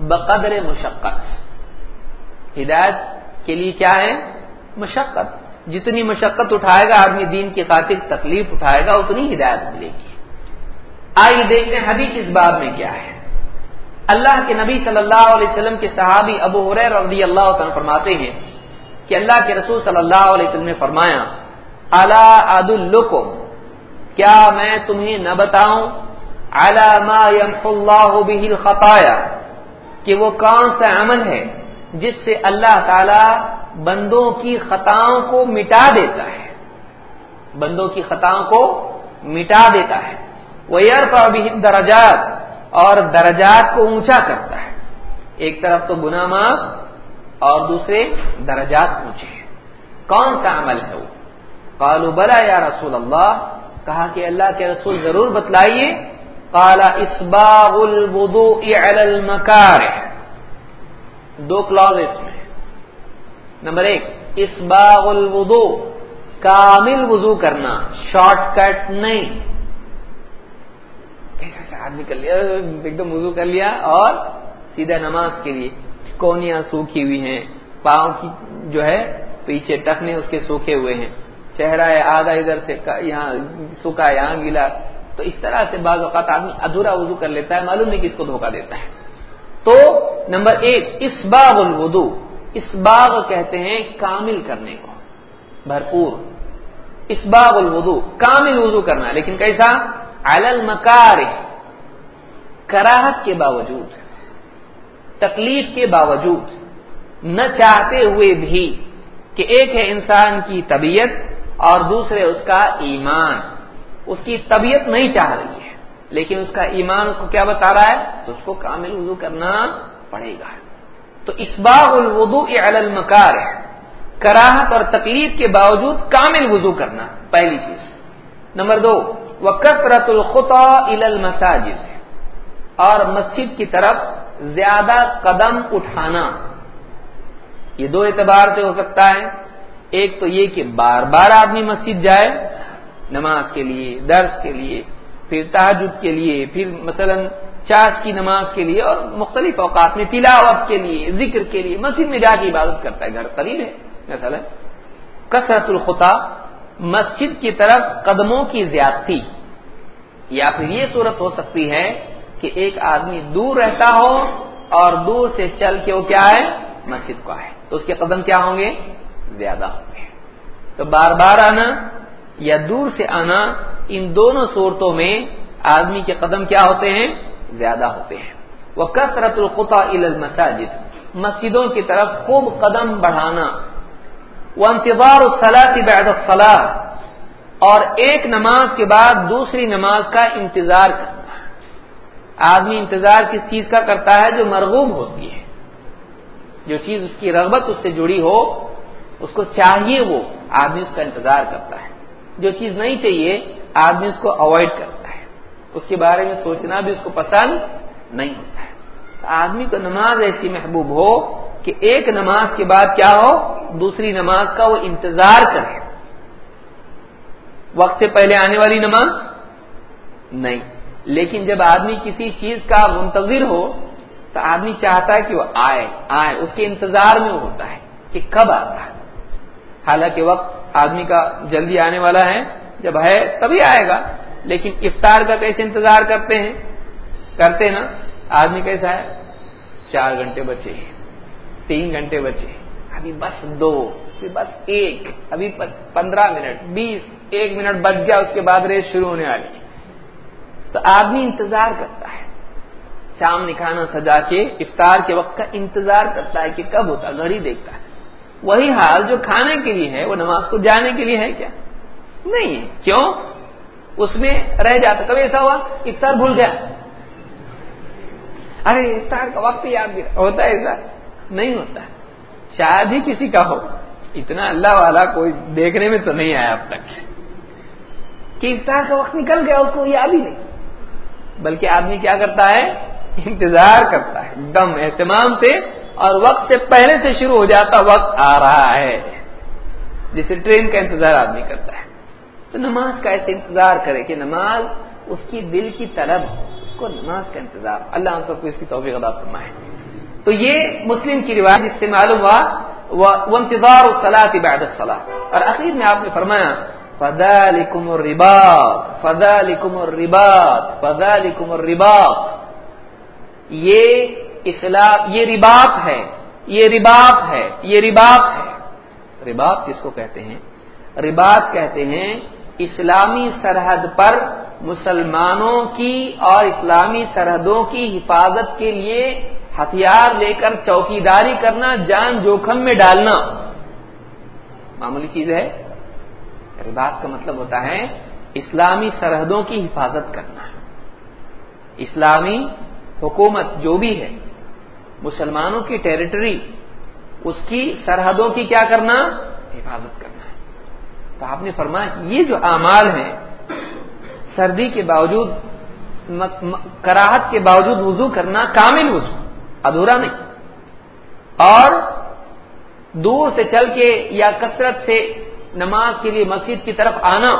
بقدر مشقت۔ ہدایت کے لیے کیا ہے؟ مشقت۔ جتنی مشقت اٹھائے گا، آدمی دین کی خاطر تکلیف اٹھائے گا، اتنی ہدایت ملے گی۔ آئیے دیکھتے ہیں حدیث اس بات میں کیا ہے۔ اللہ کے نبی صلی اللہ علیہ وسلم کے صحابی ابو حریر رضی اللہ تعالیٰ فرماتے ہیں کہ اللہ کے رسول صلی اللہ علیہ وسلم نے فرمایا اللہ عد الکم کیا میں تمہیں نہ بتاؤں؟ علامہ اللہ به الخطایا، کہ وہ کون سا عمل ہے جس سے اللہ تعالی بندوں کی خطاؤں کو مٹا دیتا ہے۔ بندوں کی خطاؤں کو مٹا دیتا ہے۔ وہ یرفع درجات اور درجات کو اونچا کرتا ہے۔ ایک طرف تو گناہ معاف اور دوسرے درجات اونچے۔ ہیں کون سا عمل ہے وہ؟ قالوا بلا یا رسول اللہ۔ کہا کہ اللہ کے رسول ضرور بتلائیے۔ کالا اسباغ الوضوء علی المکارہ دو کلوز اس میں۔ نمبر ایک اسباغ الوضوء، کامل وضو کرنا، شارٹ کٹ نہیں۔ آدمی کر لیا، ایک دم وضو کر لیا اور سیدھا نماز کے لیے کونیاں سوکھی ہوئی ہیں۔ پاؤں کی جو ہے، پیچھے ٹکنے اس کے سوکھے ہوئے ہیں۔ چہرہ ہے آدھا ادھر سے یہاں سوکھا یہاں گیلا۔ تو اس طرح سے بعض اوقات آدمی ادھورا وضو کر لیتا ہے، معلوم نہیں کہ اس کو دھوکہ دیتا ہے۔ تو نمبر ایک اس باغ الودو اس باغ کہتے ہیں کامل کرنے کو۔ بھرپور۔ اس باغ الودو کامل وضو کرنا۔ لیکن کیسا؟ المکار کراہت کے باوجود، تکلیف کے باوجود، نہ چاہتے ہوئے بھی کہ ایک ہے انسان کی طبیعت اور دوسرے اس کا ایمان۔ اس کی طبیعت نہیں چاہ رہی ہے، لیکن اس کا ایمان اس کو کیا بتا رہا ہے؟ تو اس کو کامل وضو کرنا پڑے گا۔ تو اسباغ الوضو علی المکار ہے کراہت اور تکلیف کے باوجود کامل وضو کرنا۔ پہلی چیز۔ نمبر دو وہ کثرت الخطا المساجد۔ اور مسجد کی طرف زیادہ قدم اٹھانا۔ یہ دو اعتبار سے ہو سکتا ہے۔ ایک تو یہ کہ بار بار آدمی مسجد جائے، نماز کے لیے، درس کے لیے، پھر تحجد کے لیے، پھر مثلا چاش کی نماز کے لیے اور مختلف اوقات میں تلاوت کے لیے، ذکر کے لیے۔ مسجد میں جا کے عبادت کرتا ہے، گھر قریب ہے، مثلا۔ کثرت الخطا، مسجد کی طرف قدموں کی زیادتی۔ یا پھر یہ صورت ہو سکتی ہے کہ ایک آدمی دور رہتا ہو اور دور سے چل کے وہ کیا ہے؟ مسجد کو آئے۔ تو اس کے قدم کیا ہوں گے؟ زیادہ ہوں گے۔ تو بار بار آنا یا دور سے آنا، ان دونوں صورتوں میں آدمی کے قدم کیا ہوتے ہیں؟ زیادہ ہوتے ہیں۔ وہ کثرت القطع المساجد۔ مسجدوں کی طرف خوب قدم بڑھانا۔ وہ انتظار الصلاح بعد الصلاح اور ایک نماز کے بعد دوسری نماز کا انتظار کرنا۔ آدمی انتظار کس چیز کا کرتا ہے جو مرغوب ہوتی ہے؟ جو چیز اس کی رغبت اس سے جڑی ہو، اس کو چاہیے وہ آدمی اس کا انتظار کرتا ہے۔ جو چیز نہیں چاہیے، آدمی اس کو اوائڈ کرتا ہے۔ اس کے بارے میں سوچنا بھی اس کو پسند نہیں ہوتا ہے۔ آدمی کو نماز ایسی محبوب ہو کہ ایک نماز کے بعد کیا ہو؟ دوسری نماز کا وہ انتظار کرے۔ وقت سے پہلے آنے والی نماز نہیں۔ لیکن جب آدمی کسی چیز کا منتظر ہو تو آدمی چاہتا ہے کہ وہ آئے آئے، اس کے انتظار میں وہ ہوتا ہے کہ کب آتا ہے۔ حالانکہ وقت آدمی کا جلدی آنے والا ہے، جب ہے تبھی آئے گا۔ لیکن افطار کا کیسے انتظار کرتے ہیں؟ کرتے نا؟ آدمی کیسا ہے؟ چار گھنٹے بچے تین گھنٹے بچے ابھی بس دو پھر بس ایک، ابھی پندرہ منٹ، بیس، ایک منٹ بچ گیا، اس کے بعد ریس شروع ہونے والی تو آدمی انتظار کرتا ہے۔ شام نکھانا سجا کے افطار کے وقت کا انتظار کرتا ہے کہ کب ہوتا گھڑی دیکھتا ہے۔ وہی حال جو کھانے کے لیے ہے، وہ نماز کو جانے کے لیے ہے کیا؟ نہیں ہے۔ کیوں؟ اس میں رہ جاتا، کبھی ایسا ہوا، افطار بھول گیا۔ ارے، افطار کا وقت یاد ہوتا ہے ایسا؟ نہیں ہوتا۔ شاید ہی کسی کا ہو۔ اتنا اللہ والا کوئی دیکھنے میں تو نہیں آیا اب تک۔ کہ افطار کا وقت نکل گیا، اس کو یاد ہی نہیں۔ بلکہ آدمی کیا کرتا ہے؟ انتظار کرتا ہے۔ دم، اہتمام سے اور وقت سے پہلے سے شروع ہو جاتا وقت آ رہا ہے۔ جسے ٹرین کا انتظار آدمی کرتا ہے۔ تو نماز کا ایسے انتظار کرے کہ نماز اس کی دل کی طلب ہو۔ اس کو نماز کا انتظار۔ اللہ سب کو اس کی توفیق ادا فرمائے۔ تو یہ مسلم کی روایت جس سے معلوم ہوا وہ انتظار بعد الصلاح اور اخیر میں آپ نے فرمایا فذلكم الرباط فذلكم الرباط فذلكم الرباط یہ اسلام یہ رباط ہے، یہ رباط ہے، یہ رباط ہے۔ رباط کس کو کہتے ہیں؟ رباط کہتے ہیں اسلامی سرحد پر مسلمانوں کی اور اسلامی سرحدوں کی حفاظت کے لیے ہتھیار لے کر چوکیداری کرنا، جان جوخم میں ڈالنا۔ معمولی چیز ہے۔ رباط کا مطلب ہوتا ہے اسلامی سرحدوں کی حفاظت کرنا۔ اسلامی حکومت جو بھی ہے، مسلمانوں کی ٹیریٹری اس کی سرحدوں کی کیا کرنا؟ حفاظت کرنا۔ ہے تو آپ نے فرمایا یہ جو اعمال ہیں، سردی کے باوجود کراہت کے باوجود وضو کرنا کامل وضو، ادھورا نہیں۔ اور دور سے چل کے یا کثرت سے نماز کے لیے مسجد کی طرف آنا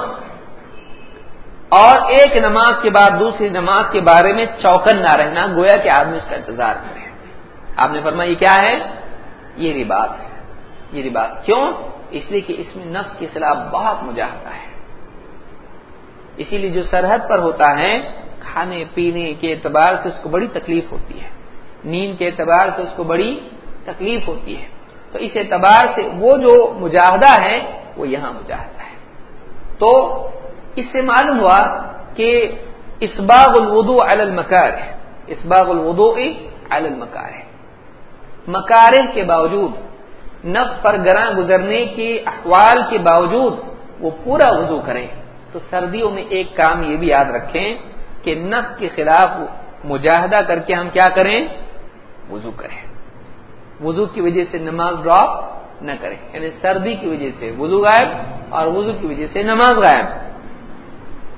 اور ایک نماز کے بعد دوسری نماز کے بارے میں چوکن نہ رہنا، گویا کہ آدمی اس کا انتظار کرے آپ نے فرمایا، یہ کیا ہے؟ یہ ربات ہے۔ یہ ربات کیوں؟ اس لیے کہ اس میں نفس کے خلاف بہت مجاہدہ ہے۔ اسی لیے جو سرحد پر ہوتا ہے، کھانے پینے کے اعتبار سے اس کو بڑی تکلیف ہوتی ہے۔ نیند کے اعتبار سے اس کو بڑی تکلیف ہوتی ہے۔ تو اس اعتبار سے وہ جو مجاہدہ ہے وہ یہاں مجاہدہ ہے۔ تو اس سے معلوم ہوا کہ اسباغ الودو علی المکار ہے۔ اسباغ الودو علی المکار ہے۔ مکارے کے باوجود، نف پر گراں گزرنے کے احوال کے باوجود وہ پورا وضو کرے تو سردیوں میں ایک کام یہ بھی یاد رکھیں کہ نف کے خلاف مجاہدہ کر کے ہم کیا کریں؟ وضو کریں۔ وضو کی وجہ سے نماز ڈراپ نہ کریں یعنی سردی کی وجہ سے وضو غائب اور وضو کی وجہ سے نماز غائب۔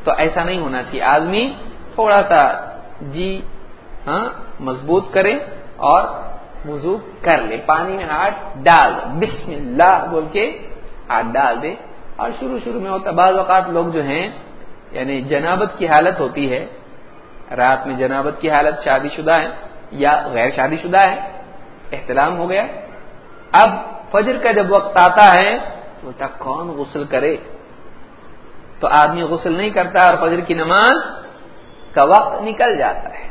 تو ایسا نہیں ہونا چاہیے۔ آدمی تھوڑا سا جی ہاں مضبوط کرے اور وضو کر لے۔ پانی میں ہاتھ ڈال، بسم اللہ بول کے ہاتھ ڈال دے۔ اور شروع شروع میں ہوتا بعض اوقات لوگ جو ہیں یعنی جنابت کی حالت ہوتی ہے۔ رات میں جنابت کی حالت شادی شدہ ہے یا غیر شادی شدہ ہے، احترام ہو گیا۔ اب فجر کا جب وقت آتا ہے، تو بولتا کون غسل کرے؟ تو آدمی غسل نہیں کرتا اور فجر کی نماز کا وقت نکل جاتا ہے۔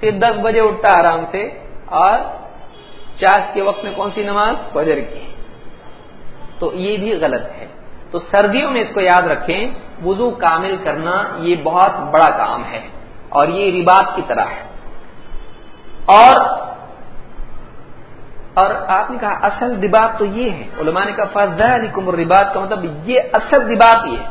پھر دس بجے اٹھتا آرام سے، اور چاش کے وقت میں کون سی نماز؟ فجر کی۔ تو یہ بھی غلط ہے۔ تو سردیوں میں اس کو یاد رکھیں، وضو کامل کرنا یہ بہت بڑا کام ہے، اور یہ رباط کی طرح ہے۔ اور اور آپ نے کہا اصل رباط تو یہ ہے۔ علماء نے کہا فضا کمر رباط کا مطلب یہ اصل رباط یہ ہے۔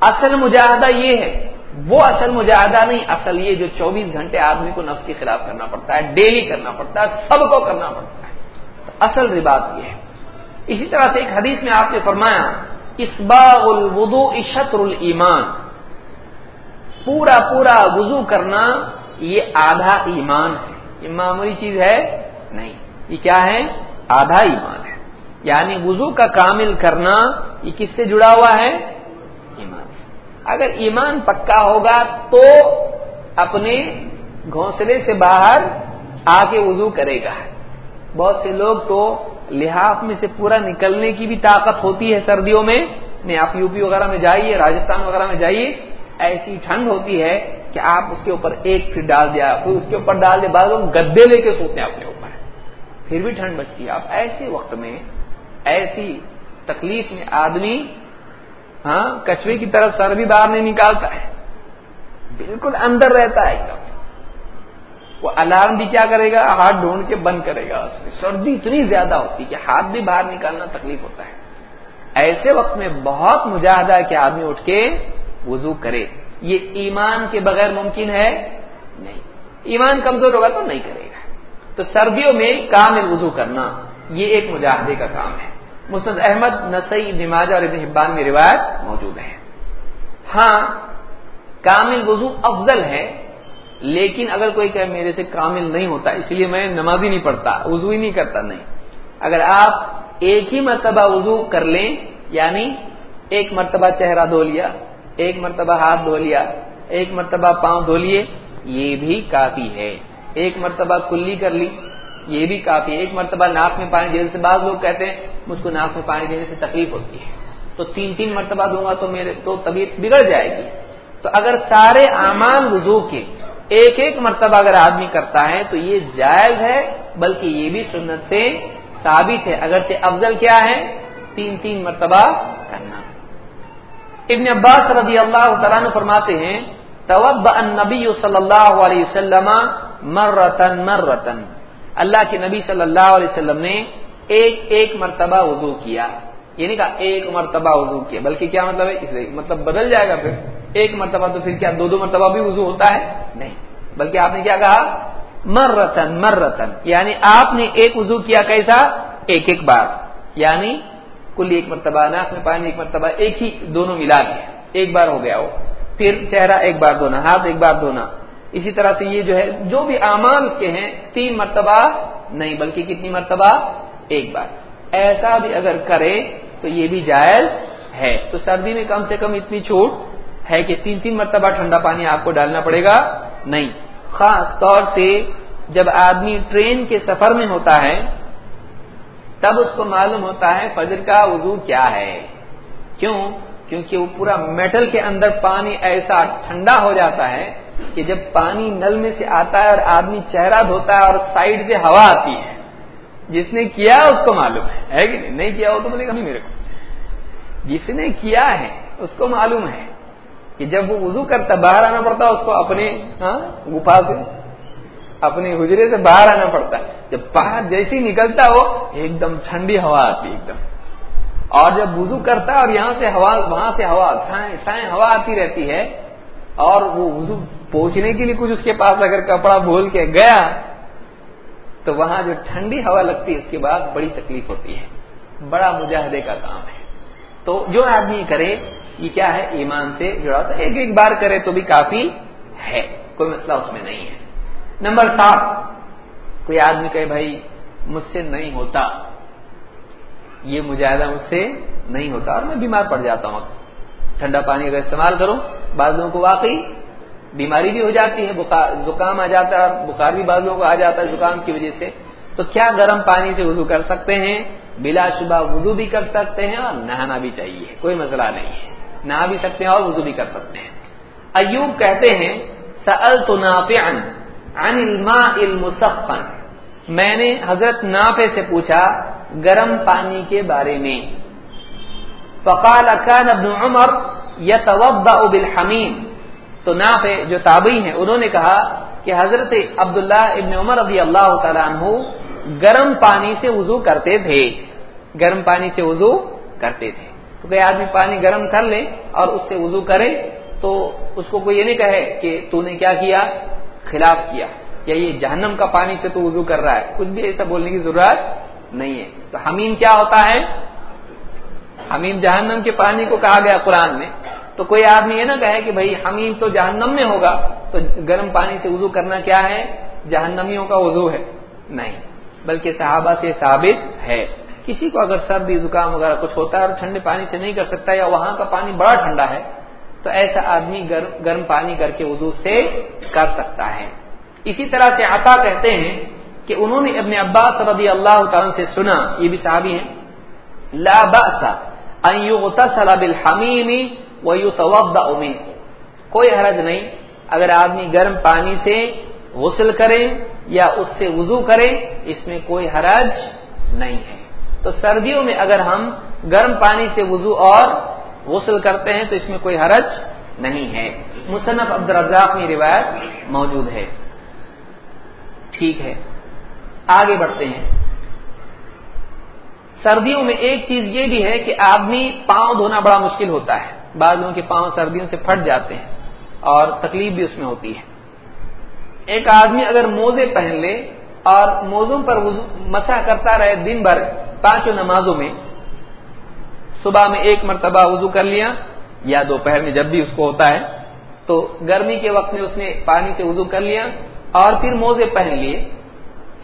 اصل مجاہدہ یہ ہے۔ وہ اصل مجاہدہ نہیں، اصل یہ جو چوبیس گھنٹے آدمی کو نفس کے خلاف کرنا پڑتا ہے، ڈیلی کرنا پڑتا ہے، سب کو کرنا پڑتا ہے۔ تو اصل رباط یہ ہے۔ اسی طرح سے ایک حدیث میں آپ نے فرمایا، اسباغ الودو شطر المان پورا پورا وضو کرنا یہ آدھا ایمان ہے۔ یہ معمولی چیز ہے؟ نہیں۔ یہ کیا ہے؟ آدھا ایمان ہے۔ یعنی وضو کا کامل کرنا یہ کس سے جڑا ہوا ہے؟ ایمان اگر ایمان پکا ہوگا تو اپنے گھونسلے سے باہر آ کے وضو کرے گا۔ بہت سے لوگ تو لحاظ میں سے پورا نکلنے کی بھی طاقت ہوتی ہے سردیوں میں۔ نہیں، آپ یو پی وغیرہ میں جائیے، راجستھان وغیرہ میں جائیے، ایسی ٹھنڈ ہوتی ہے کہ آپ اس کے اوپر ایک فٹ ڈال دیا، پھر اس کے اوپر ڈال دیا، بعض لوگ گدے لے کے سوتے ہیں اپنے اوپر۔ پھر بھی ٹھنڈ بچتی ہے۔ آپ ایسے وقت میں ایسی تکلیف میں آدمی ہاں کچوے کی طرف سر بھی باہر نہیں نکالتا ہے۔ بالکل اندر رہتا ہے ایک دم۔ وہ الارم بھی کیا کرے گا؟ ہاتھ ڈھونڈ کے بند کرے گا۔ سردی اتنی زیادہ ہوتی کہ ہاتھ بھی باہر نکالنا تکلیف ہوتا ہے۔ ایسے وقت میں بہت مجاہدہ ہے کہ آدمی اٹھ کے وضو کرے۔ یہ ایمان کے بغیر ممکن ہے؟ نہیں۔ ایمان کمزور ہوگا تو نہیں کرے گا۔ تو سردیوں میں کامل وضو کرنا، یہ ایک مجاہدے کا کام ہے۔ مسد احمد نسئی نماز اور ابن حبان میں روایت موجود ہے۔ ہاں کامل وضو افضل ہے، لیکن اگر کوئی کہ میرے سے کامل نہیں ہوتا، اس لیے میں نماز ہی نہیں پڑھتا، وضو ہی نہیں کرتا، نہیں۔ اگر آپ ایک ہی مرتبہ وضو کر لیں یعنی ایک مرتبہ چہرہ دھو لیا، ایک مرتبہ ہاتھ دھو لیا، ایک مرتبہ پاؤں دھو لیے، یہ بھی کافی ہے۔ ایک مرتبہ کلی کر لی، یہ بھی کافی ہے۔ ایک مرتبہ ناک میں پانی دینے سے بعض لوگ کہتے ہیں، مجھ کو ناک میں پانی دینے سے تکلیف ہوتی ہے۔ تو تین تین مرتبہ دوں گا تو میرے تو طبیعت بگڑ جائے گی۔ تو اگر سارے اعمال وضو کے ایک ایک مرتبہ اگر آدمی کرتا ہے، تو یہ جائز ہے، بلکہ یہ بھی سنت سے ثابت ہے۔ اگرچہ افضل کیا ہے، تین تین مرتبہ کرنا۔ ابن عباس رضی اللہ تعالیٰ فرماتے ہیں توب نبی صلی اللہ علیہ وسلم مرتن مرتن۔ اللہ کے نبی صلی اللہ علیہ وسلم نے ایک ایک مرتبہ وضو کیا۔ یعنی کہا ایک مرتبہ وضو کیا، بلکہ کیا مطلب ہے؟ اس لیے مطلب بدل جائے گا پھر۔ ایک مرتبہ تو پھر کیا، دو دو مرتبہ بھی وضو ہوتا ہے؟ نہیں۔ بلکہ آپ نے کیا کہا؟ مر رتن یعنی آپ نے ایک وضو کیا کیسا؟ ایک ایک بار۔ یعنی کل ایک مرتبہ ناک میں پانی ایک مرتبہ، ایک ہی، دونوں ملا کے۔ ایک بار ہو گیا وہ۔ پھر چہرہ ایک بار دھونا، ہاتھ ایک بار دھونا۔ اسی طرح سے یہ جو ہے، جو بھی اعمال اس کے ہیں، تین مرتبہ نہیں، بلکہ کتنی مرتبہ؟ ایک بار۔ ایسا بھی اگر کرے تو یہ بھی جائز ہے۔ تو سردی میں کم سے کم اتنی چھوٹ ہے کہ تین تین مرتبہ ٹھنڈا پانی آپ کو ڈالنا پڑے گا؟ نہیں۔ خاص طور سے جب آدمی ٹرین کے سفر میں ہوتا ہے، تب اس کو معلوم ہوتا ہے فجر کا وضو کیا ہے۔ کیوں؟ کیونکہ وہ پورا میٹل کے اندر پانی ایسا ٹھنڈا ہو جاتا ہے کہ جب پانی نل میں سے آتا ہے اور آدمی چہرہ دھوتا ہے اور سائڈ سے ہوا آتی ہے، جس نے کیا اس کو معلوم ہے کہ نہیں؟ نہیں کیا ہو تو بولے گا نہیں میرے کو۔ جس نے کیا ہے، اس کو معلوم ہے کہ جب وہ وضو کرتا، باہر آنا پڑتا، اس کو اپنے ہاں گفا سے، اپنے حجرے سے باہر آنا پڑتا۔ ہے جب باہر جیسے ہی نکلتا، وہ ایک دم ٹھنڈی ہوا آتی، ایک دم۔ اور جب وضو کرتا ہے اور یہاں سے ہوا، وہاں سے ہوا، سائیں سائیں ہوا آتی رہتی ہے، اور وہ وضو پہنچنے کے لیے کچھ اس کے پاس اگر کپڑا بھول کے گیا، تو وہاں جو ٹھنڈی ہوا لگتی ہے، اس کے بعد بڑی تکلیف ہوتی ہے۔ بڑا مجاہدے کا کام ہے۔ تو جو آدمی کرے، یہ کیا ہے؟ ایمان سے جڑا ہوتا ایک ایک بار کرے تو بھی کافی ہے۔ کوئی مسئلہ اس میں نہیں ہے۔ نمبر سات، کوئی آدمی کہے، بھائی، مجھ سے نہیں ہوتا۔ یہ مجاہدہ مجھ سے نہیں ہوتا اور میں بیمار پڑ جاتا ہوں۔ ٹھنڈا پانی کا استعمال کروں، بعض لوگوں کو واقعی بیماری بھی ہو جاتی ہے زکام آ جاتا ہے بخار بھی بعض لوگوں کو آ جاتا ہے زکام کی وجہ سے۔ تو کیا گرم پانی سے وضو کر سکتے ہیں؟ بلا شبہ وضو بھی کر سکتے ہیں اور نہانا بھی چاہیے، کوئی مسئلہ نہیں ہے۔ نہا بھی سکتے ہیں اور وضو بھی کر سکتے ہیں۔ ایوب کہتے ہیں سأل تو المسخن۔ میں نے حضرت نافع سے پوچھا، گرم پانی کے بارے میں۔ فقال اکان ابن عمر یتوضا بالحمیم۔ تو نافع جو تابعی ہیں، انہوں نے کہا کہ حضرت عبداللہ ابن عمر رضی اللہ تعالیٰ عنہ گرم پانی سے وضو کرتے تھے۔ گرم پانی سے وضو کرتے تھے۔ تو کہ آدمی پانی گرم کر لے اور اس سے وضو کرے تو اس کو کوئی یہ نہیں کہے کہ تو نے کیا کیا؟ خلاف کیا۔ یا یہ جہنم کا پانی سے تو وضو کر رہا ہے۔ کچھ بھی ایسا بولنے کی ضرورت نہیں ہے۔ تو حمیم کیا ہوتا ہے؟ حمیم جہنم کے پانی کو کہا گیا قرآن میں۔ تو کوئی آدمی یہ نہ کہے کہ بھائی حمیم تو جہنم میں ہوگا، تو گرم پانی سے وضو کرنا کیا ہے؟ جہنمیوں کا وضو ہے۔ نہیں، بلکہ صحابہ سے ثابت ہے۔ کسی کو اگر سردی، زکام وغیرہ کچھ ہوتا ہے اور ٹھنڈے پانی سے نہیں کر سکتا یا وہاں کا پانی بڑا ٹھنڈا ہے، تو ایسا آدمی گرم پانی کر کے وضو سے کر سکتا ہے۔ اسی طرح سے عطا کہتے ہیں کہ انہوں نے ابن عباس رضی اللہ تعالی سے سنا، یہ بھی صحابی ہیں، لا بأس ان يغتسل بالحمیم وہ ويتوضا منه۔ کوئی حرج نہیں۔ اگر آدمی گرم پانی سے غسل کرے یا اس سے وضو کرے، اس میں کوئی حرج نہیں ہے۔ تو سردیوں میں اگر ہم گرم پانی سے وضو اور غسل کرتے ہیں، تو اس میں کوئی حرج نہیں ہے۔ مصنف عبد الرزاق میں روایت موجود ہے۔ ٹھیک ہے۔ آگے بڑھتے ہیں۔ سردیوں میں ایک چیز یہ بھی ہے کہ آدمی پاؤں دھونا بڑا مشکل ہوتا ہے۔ بعض لوگوں کے پاؤں سردیوں سے پھٹ جاتے ہیں اور تکلیف بھی اس میں ہوتی ہے۔ ایک آدمی اگر موزے پہن لے اور موزوں پر مسا کرتا رہے دن بھر پانچوں نمازوں میں، صبح میں ایک مرتبہ وضو کر لیا یا دوپہر میں جب بھی اس کو ہوتا ہے، تو گرمی کے وقت میں اس نے پانی سے وضو کر لیا اور پھر موزے پہن لیے۔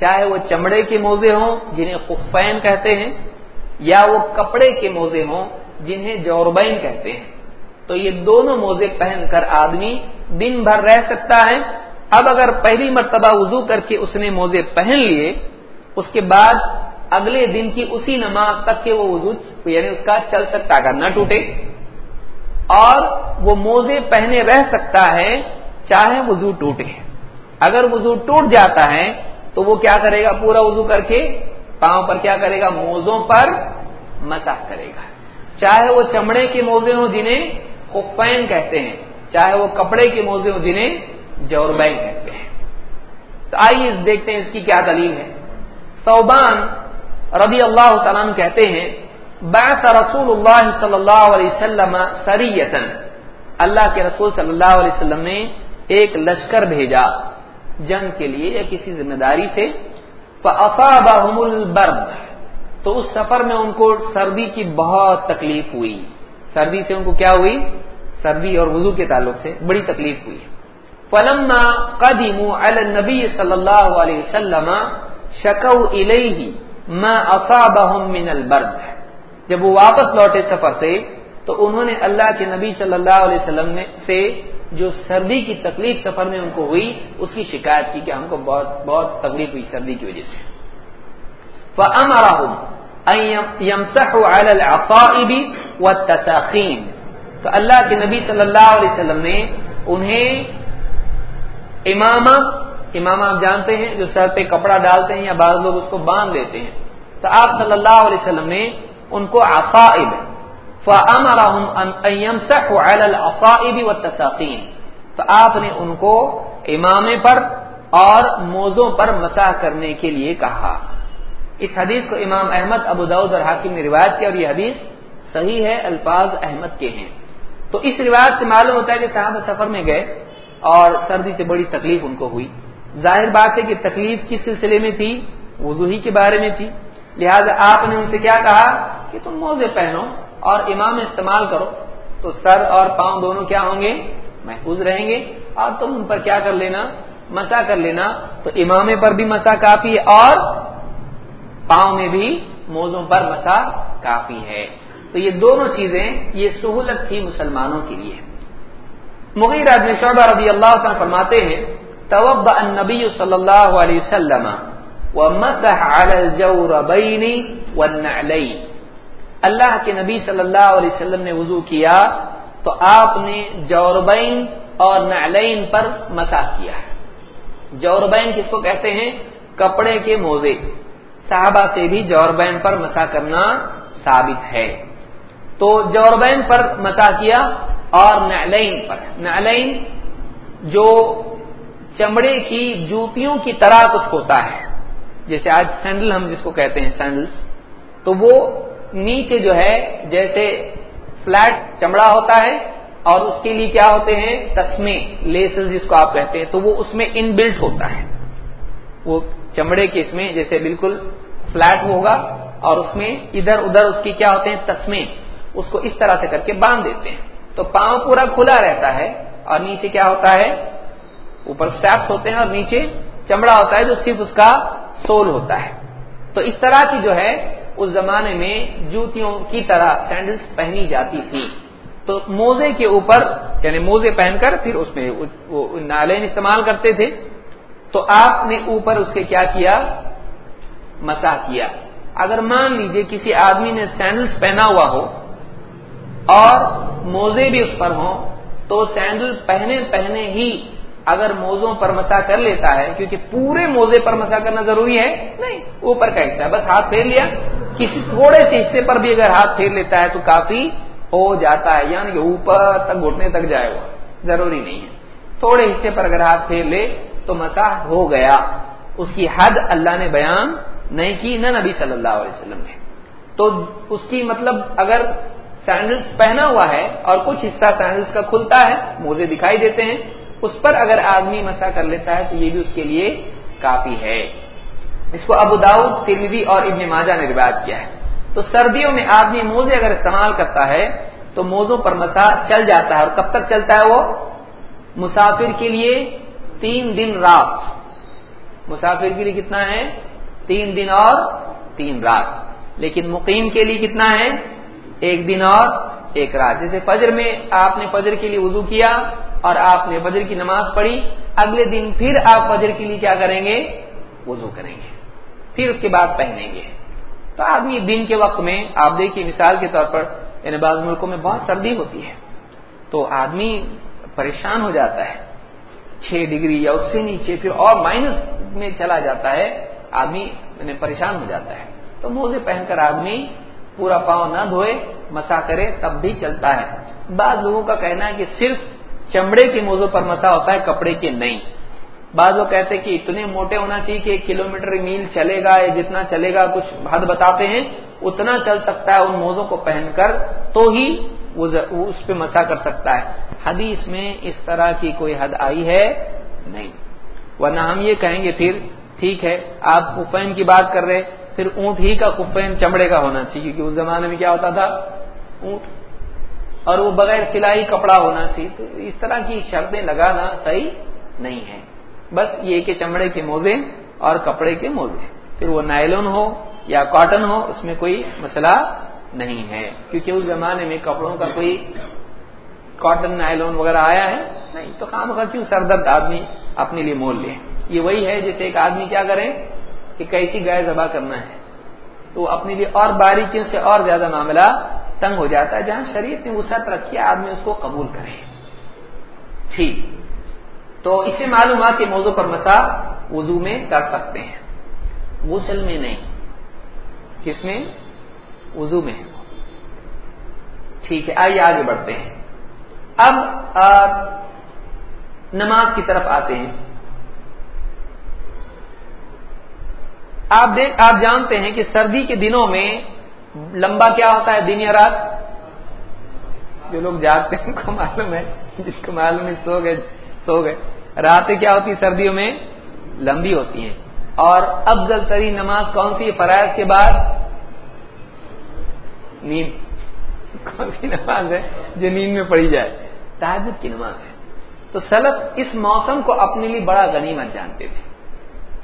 چاہے وہ چمڑے کے موزے ہوں جنہیں خفین کہتے ہیں، یا وہ کپڑے کے موزے ہوں جنہیں جوربین کہتے ہیں۔ تو یہ دونوں موزے پہن کر آدمی دن بھر رہ سکتا ہے۔ اب اگر پہلی مرتبہ وضو کر کے اس نے موزے پہن لیے، اس کے بعد اگلے دن کی اسی نماز تک کے وہ وضو یعنی اس کا چل سکتا اگر نہ ٹوٹے۔ اور وہ موزے پہنے رہ سکتا ہے چاہے وضو ٹوٹے۔ اگر وضو ٹوٹ جاتا ہے تو وہ کیا کرے گا پورا وضو کر کے؟ پاؤں پر کیا کرے گا؟ موزوں پر مساح کرے گا۔ چاہے وہ چمڑے کے موزے ہوں جنہیں کو خفین کہتے ہیں، چاہے وہ کپڑے کے موزے ہوں، جنہیں جوربین کہتے ہیں۔ تو آئیے دیکھتے ہیں اس کی کیا دلیل ہے۔ صوبان رضی اللہ تعالیٰ کہتے ہیں، بعث رسول اللہ صلی اللہ علیہ وسلم سریتن اللہ کے رسول صلی اللہ علیہ وسلم نے ایک لشکر بھیجا جنگ کے لیے، یا کسی ذمہ داری سے۔ فَأَصَابَهُمُ الْبَرْدِ۔ تو اس سفر میں ان کو سردی کی بہت تکلیف ہوئی۔ سردی سے ان کو کیا ہوئی؟ سردی اور وضو کے تعلق سے بڑی تکلیف ہوئی۔ فلما قدموا على النبي صلی اللہ علیہ وسلم شکو الیہ ما اصابهم من البرد۔ جب وہ واپس لوٹے سفر سے، تو انہوں نے اللہ کے نبی صلی اللہ علیہ وسلم سے جو سردی کی تکلیف سفر میں ان کو ہوئی، اس کی شکایت کی کہ ہم کو بہت بہت تکلیف ہوئی سردی کی وجہ سے۔ فَأَمَرَهُمْ أَن يَمْسَحُوا عَلَى الْعَصَائِبِ وَالتَّسَاخِينَ۔ تو اللہ کے نبی صلی اللہ علیہ وسلم نے انہیں امامہ امامہ آپ جانتے ہیں، جو سر پہ کپڑا ڈالتے ہیں یا بعض لوگ اس کو باندھ لیتے ہیں۔ تو آپ صلی اللہ علیہ وسلم نے ان کو عصائب تو آپ نے ان کو امامے پر اور موزوں پر مساح کرنے کے لیے کہا۔ اس حدیث کو امام احمد، ابو داود اور حاکم نے روایت کیا اور یہ حدیث صحیح ہے، الفاظ احمد کے ہیں۔ تو اس روایت سے معلوم ہوتا ہے کہ صحابہ سفر میں گئے اور سردی سے بڑی تکلیف ان کو ہوئی۔ ظاہر بات ہے کہ تکلیف کس سلسلے میں تھی؟ وضو ہی کے بارے میں تھی۔ لہذا آپ نے ان سے کیا کہا کہ تم موزے پہنو اور امام استعمال کرو۔ تو سر اور پاؤں دونوں کیا ہوں گے؟ محفوظ رہیں گے۔ اور تم ان پر کیا کر لینا؟ مسا کر لینا۔ تو امامے پر بھی مسا کافی ہے اور پاؤں میں بھی موزوں پر مسا کافی ہے۔ تو یہ دونوں چیزیں یہ سہولت تھی مسلمانوں کے لیے۔ مغیر آدمی شعبہ رضی اللہ تعالیٰ فرماتے ہیں توب النبی صلی اللہ علیہ وسلم ومسح على الجوربين والنعلين اللہ کے نبی صلی اللہ علیہ وسلم نے وضو کیا تو آپ نے جوربین اور نعلین پر مساح کیا۔ ہے جوربین کس کو کہتے ہیں؟ کپڑے کے موزے۔ صحابہ سے بھی جوربین پر مسا کرنا ثابت ہے۔ تو جوربین پر مسا کیا اور نعلین پر۔ نعلین جو چمڑے کی جوتیوں کی طرح کچھ ہوتا ہے۔ جیسے آج سینڈل ہم جس کو کہتے ہیں سینڈلس تو وہ نیچے جو ہے جیسے فلیٹ چمڑا ہوتا ہے اور اس کے لیے کیا ہوتے ہیں؟ تسمے لیسز جس کو آپ کہتے ہیں، تو وہ اس میں ان بلٹ ہوتا ہے۔ وہ چمڑے کے اس میں جیسے بالکل فلیٹ ہوگا اور اس میں ادھر ادھر اس کی کیا ہوتے ہیں؟ تسمے۔ اس کو اس طرح سے کر کے باندھ دیتے ہیں۔ تو پاؤں پورا کھلا رہتا ہے اور نیچے کیا ہوتا ہے؟ اوپر اسٹیپس ہوتے ہیں اور نیچے چمڑا ہوتا ہے جو صرف اس کا سول ہوتا ہے۔ تو اس طرح کی جو ہے، اس زمانے میں جوتیوں کی طرح سینڈلس پہنی جاتی تھی۔ تو موزے کے اوپر یعنی موزے پہن کر پھر اس میں وہ نالین استعمال کرتے تھے۔ تو آپ نے اوپر اس کے کیا کیا؟ مسا کیا۔ اگر مان لیجیے کسی آدمی نے سینڈلس پہنا ہوا ہو اور موزے بھی اس پر ہوں، تو سینڈل پہنے پہنے ہی اگر موزوں پر مسا کر لیتا ہے، کیونکہ پورے موزے پر مسا کرنا ضروری ہے، نہیں، اوپر کا حصہ بس ہاتھ پھیر لیا۔ کسی تھوڑے سے حصے پر بھی اگر ہاتھ پھیر لیتا ہے تو کافی ہو جاتا ہے یعنی کہ اوپر تک، گھٹنے تک جائے وہ، ضروری نہیں ہے۔ تھوڑے حصے پر اگر ہاتھ پھیر لے تو مسا ہو گیا۔ اس کی حد اللہ نے بیان نہیں کی، نہ نبی صلی اللہ علیہ وسلم نے۔ تو اس کی مطلب اگر سینڈلس پہنا ہوا ہے اور کچھ حصہ سینڈلس کا کھلتا ہے، موزے دکھائی دیتے ہیں۔ اس پر اگر آدمی مسا کر لیتا ہے تو یہ بھی اس کے لیے کافی ہے۔ اس کو ابو داؤد ترمیدی اور ابن ماجہ نے روایت کیا ہے۔ تو سردیوں میں آدمی موزے اگر استعمال کرتا ہے تو موزوں پر مسا چل جاتا ہے اور کب تک چلتا ہے وہ؟ مسافر کے لیے تین دن رات۔ مسافر کے لیے کتنا ہے؟ تین دن اور تین رات۔ لیکن مقیم کے لیے کتنا ہے؟ ایک دن اور ایک رات۔ جیسے فجر میں آپ نے فجر کے لیے وضو کیا اور آپ نے فجر کی نماز پڑھی، اگلے دن پھر آپ فجر کے لیے کیا کریں گے؟ وضو کریں گے۔ پھر اس کے بعد پہنیں گے۔ تو آدمی دن کے وقت میں، آپ دیکھیے مثال کے طور پر یعنی بعض ملکوں میں بہت سردی ہوتی ہے۔ تو آدمی پریشان ہو جاتا ہے۔ چھ ڈگری یا اس سے نیچے پھر اور مائنس میں چلا جاتا ہے۔ آدمی یعنی پریشان ہو جاتا ہے۔ تو موزے پہن کر آدمی پورا پاؤں نہ دھوئے، مسا کرے، تب بھی چلتا ہے۔ بعض لوگوں کا کہنا ہے کہ صرف چمڑے کے موزوں پر مسا ہوتا ہے، کپڑے کے نہیں۔ بعض وہ کہتے کہ اتنے موٹے ہونا چاہیے کہ ایک کلو میٹر میل چلے گا یا جتنا چلے گا، کچھ حد بتاتے ہیں، اتنا چل سکتا ہے ان موزوں کو پہن کر، تو ہی وہ اس پہ مسا کر سکتا ہے۔ حدیث میں اس طرح کی کوئی حد آئی ہے؟ نہیں۔ ورنہ ہم یہ کہیں گے پھر، ٹھیک ہے، آپ کفین کی بات کر رہے پھر اونٹ ہی کا کفین چمڑے کا ہونا چاہیے، کیونکہ اس زمانے میں کیا ہوتا تھا؟ اونٹ۔ اور وہ بغیر سلائی کپڑا ہونا چاہیے، تو اس طرح کی شرطیں لگانا صحیح نہیں ہے۔ بس یہ کہ چمڑے کے موزے اور کپڑے کے موزے۔ پھر وہ نائلون ہو یا کاٹن ہو، اس میں کوئی مسئلہ نہیں ہے۔ کیونکہ اس زمانے میں کپڑوں کا کوئی کاٹن، نائلون وغیرہ آیا ہے، نہیں۔ تو خام خواہ کیوں سردرد آدمی اپنے لیے مول لے؟ یہ وہی ہے جیسے ایک آدمی کیا کرے؟ کہ کیسی گائے ذبح کرنا ہے۔ تو اپنے لیے اور باریکیوں سے اور زیادہ معاملہ تنگ ہو جاتا ہے۔ جہاں شریعت نے وسعت رکھی آدمی اس کو قبول کرے۔ ٹھیک۔ تو اس سے معلوم ہوا کہ موضوع پر مسا وضو میں کر سکتے ہیں۔ غسل میں نہیں۔ کس میں؟ وضو میں۔ ٹھیک ہے، آئیے آگے بڑھتے ہیں۔ اب نماز کی طرف آتے ہیں۔ آپ دیکھ آپ جانتے ہیں کہ سردی کے دنوں میں لمبا کیا ہوتا ہے دن یا رات؟ جو لوگ جاگتے ہیں، ان کو معلوم ہے، جس کو معلوم ہے، سو گئے سو گئے۔ راتیں کیا ہوتی سردیوں میں؟ لمبی ہوتی ہیں۔ اور افضل ترین نماز کون سی فرائض کے بعد؟ نیند۔ کون سی نماز ہے جو نیند میں پڑی جائے؟ تحجد کی نماز ہے۔ تو سلط اس موسم کو اپنے لیے بڑا غنیمت جانتے تھے۔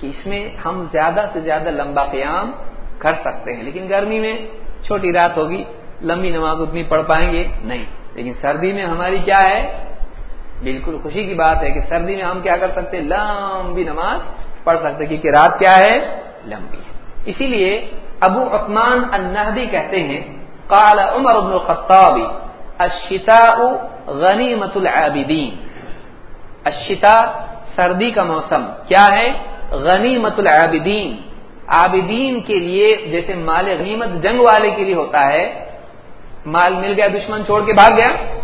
کہ اس میں ہم زیادہ سے زیادہ لمبا قیام کر سکتے ہیں۔ لیکن گرمی میں چھوٹی رات ہوگی، لمبی نماز اتنی پڑھ پائیں گے نہیں۔ لیکن سردی میں ہماری کیا ہے؟ بالکل خوشی کی بات ہے کہ سردی میں ہم کیا کر سکتے لمبی نماز پڑھ سکتے کیونکہ رات کیا ہے؟ لمبی ہے۔ اسی لیے ابو عثمان النہدی کہتے ہیں، قال عمر بن الخطاب، الشتاء غنیمت العابدین۔ الشتاء سردی کا موسم کیا ہے؟ غنیمت العابدین۔ عابدین کے لیے جیسے مال غنیمت جنگ والے کے لیے ہوتا ہے، مال مل گیا، دشمن چھوڑ کے بھاگ گیا،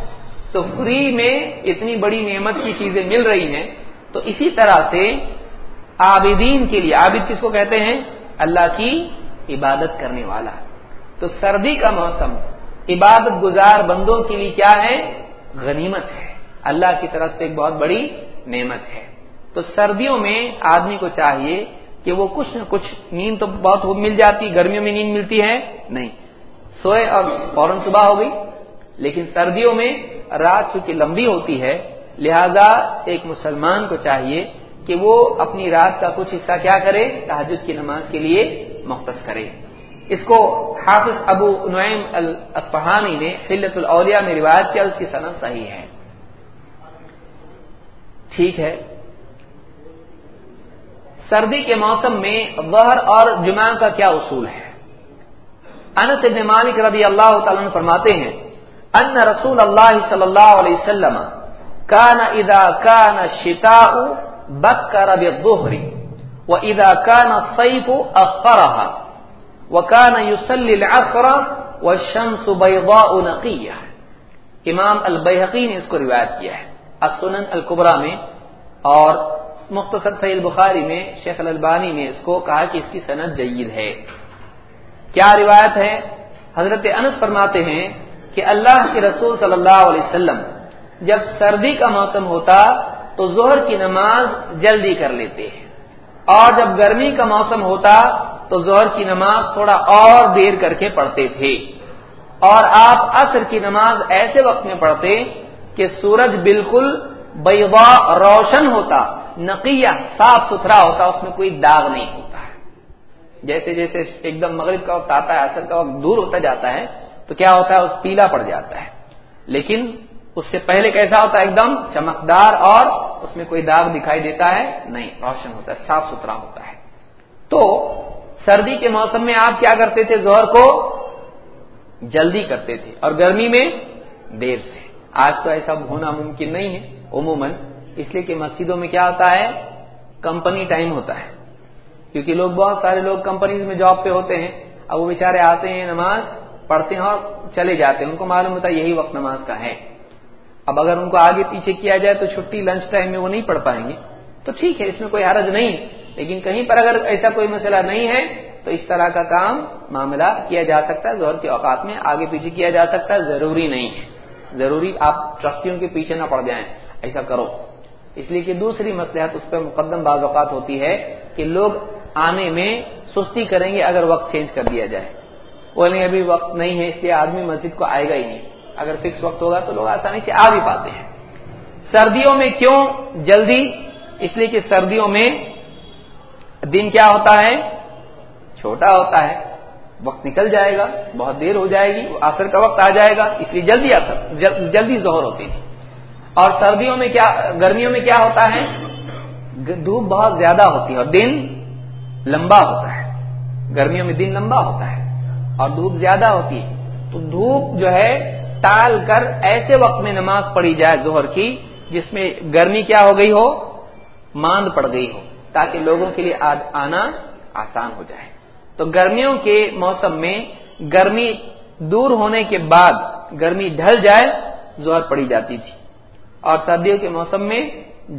تو فری میں اتنی بڑی نعمت کی چیزیں مل رہی ہیں۔ تو اسی طرح سے عابدین کے لیے، عابد کس کو کہتے ہیں؟ اللہ کی عبادت کرنے والا۔ تو سردی کا موسم، عبادت گزار بندوں کے لیے کیا ہے؟ غنیمت ہے۔ اللہ کی طرف سے ایک بہت بڑی نعمت ہے۔ تو سردیوں میں آدمی کو چاہیے کہ وہ کچھ نہ کچھ نیند تو بہت مل جاتی، گرمیوں میں نیند ملتی ہے، نہیں۔ سوئے اور فوراً صبح ہو گئی، لیکن سردیوں میں رات چونکہ لمبی ہوتی ہے، لہذا ایک مسلمان کو چاہیے کہ وہ اپنی رات کا کچھ حصہ کیا کرے تحجد کی نماز کے لیے مختص کرے۔ اس کو حافظ ابو نعیم الفہانی نے حلت الاولیاء میں روایت کیا، اس کی صنعت صحیح ہے۔ ٹھیک ہے۔ سردی کے موسم میں وہر اور جمعہ کا کیا اصول ہے؟ انس ابن مالک رضی اللہ تعالیٰ فرماتے ہیں، ان رسول اللہ صلی اللہ علیہ وسلم کان اذا کان شتاء بکر بالظهر واذا كان الصيف اخرها وكان يصلي العصر والشمس بيضاء نقيه امام البیہقی نے اس کو روایت کیا ہے۔ السنن الکبرى میں اور مختصر صحیح البخاری میں شیخ الالبانی نے اس کو کہا کہ اس کی صنعت جید ہے۔ کیا روایت ہے؟ حضرت انس فرماتے ہیں کہ اللہ کے رسول صلی اللہ علیہ وسلم جب سردی کا موسم ہوتا تو ظہر کی نماز جلدی کر لیتے ہیں۔ اور جب گرمی کا موسم ہوتا تو ظہر کی نماز تھوڑا اور دیر کر کے پڑھتے تھے۔ اور آپ عصر کی نماز ایسے وقت میں پڑھتے کہ سورج بالکل بیضا روشن ہوتا نقیہ، صاف ستھرا ہوتا ہے اس میں کوئی داغ نہیں ہوتا۔ ہے جیسے جیسے ایک دم مغرب کا وقت آتا ہے اثر کا وقت دور ہوتا جاتا ہے، تو کیا ہوتا ہے؟ اس پیلا پڑ جاتا ہے۔ لیکن اس سے پہلے کیسا ہوتا ہے؟ ایک دم چمکدار اور اس میں کوئی داغ دکھائی دیتا ہے، نہیں، روشن ہوتا ہے، صاف ستھرا ہوتا ہے۔ تو سردی کے موسم میں آپ کیا کرتے تھے؟ زہر کو جلدی کرتے تھے، اور گرمی میں دیر سے۔ آج تو ایسا ہونا ممکن نہیں ہے، عموماً اس لیے کہ مسجدوں میں کیا ہوتا ہے؟ کمپنی ٹائم ہوتا ہے۔ کیونکہ لوگ بہت سارے لوگ کمپنیز میں جاب پہ ہوتے ہیں۔ اب وہ بیچارے آتے ہیں نماز، پڑھتے ہیں اور چلے جاتے ہیں۔ ان کو معلوم ہوتا ہے یہی وقت نماز کا ہے۔ اب اگر ان کو آگے پیچھے کیا جائے تو چھٹی لنچ ٹائم میں وہ نہیں پڑھ پائیں گے۔ تو ٹھیک ہے، اس میں کوئی حرج نہیں۔ لیکن کہیں پر اگر ایسا کوئی مسئلہ نہیں ہے، تو اس طرح کا کام، معاملہ کیا جا سکتا ہے۔ زہر کے اوقات میں آگے پیچھے کیا جا سکتا ہے، ضروری نہیں ہے۔ ضروری آپ ٹرسٹیوں کے پیچھے نہ پڑ جائیں۔ ایسا کرو۔ اس لیے کہ دوسری مسلحت اس پہ مقدم بعض اوقات ہوتی ہے کہ لوگ آنے میں سستی کریں گے اگر وقت چینج کر دیا جائے۔ بولیں ابھی وقت نہیں ہے، اس لیے آدمی مسجد کو آئے گا ہی نہیں۔ اگر فکس وقت ہوگا تو لوگ آسانی سے آ بھی پاتے ہیں۔ سردیوں میں کیوں جلدی؟ اس لیے کہ سردیوں میں دن کیا ہوتا ہے؟ چھوٹا ہوتا ہے۔ وقت نکل جائے گا، بہت دیر ہو جائے گی اثر کا وقت آ جائے گا، اس لیے جلدی اثر جلدی ظہر ہوتی ہے۔ اور سردیوں میں کیا گرمیوں میں کیا ہوتا ہے؟ دھوپ بہت زیادہ ہوتی ہے اور دن لمبا ہوتا ہے۔ گرمیوں میں دن لمبا ہوتا ہے اور دھوپ زیادہ ہوتی ہے۔ تو دھوپ جو ہے، ٹال کر ایسے وقت میں نماز پڑھی جائے ظہر کی، جس میں گرمی کیا ہو گئی ہو؟ ماند پڑ گئی ہو، تاکہ لوگوں کے لیے آنا آسان ہو جائے۔ تو گرمیوں کے موسم میں گرمی دور ہونے کے بعد گرمی ڈھل جائے زہر پڑی جاتی تھی۔ اور سردیوں کے موسم میں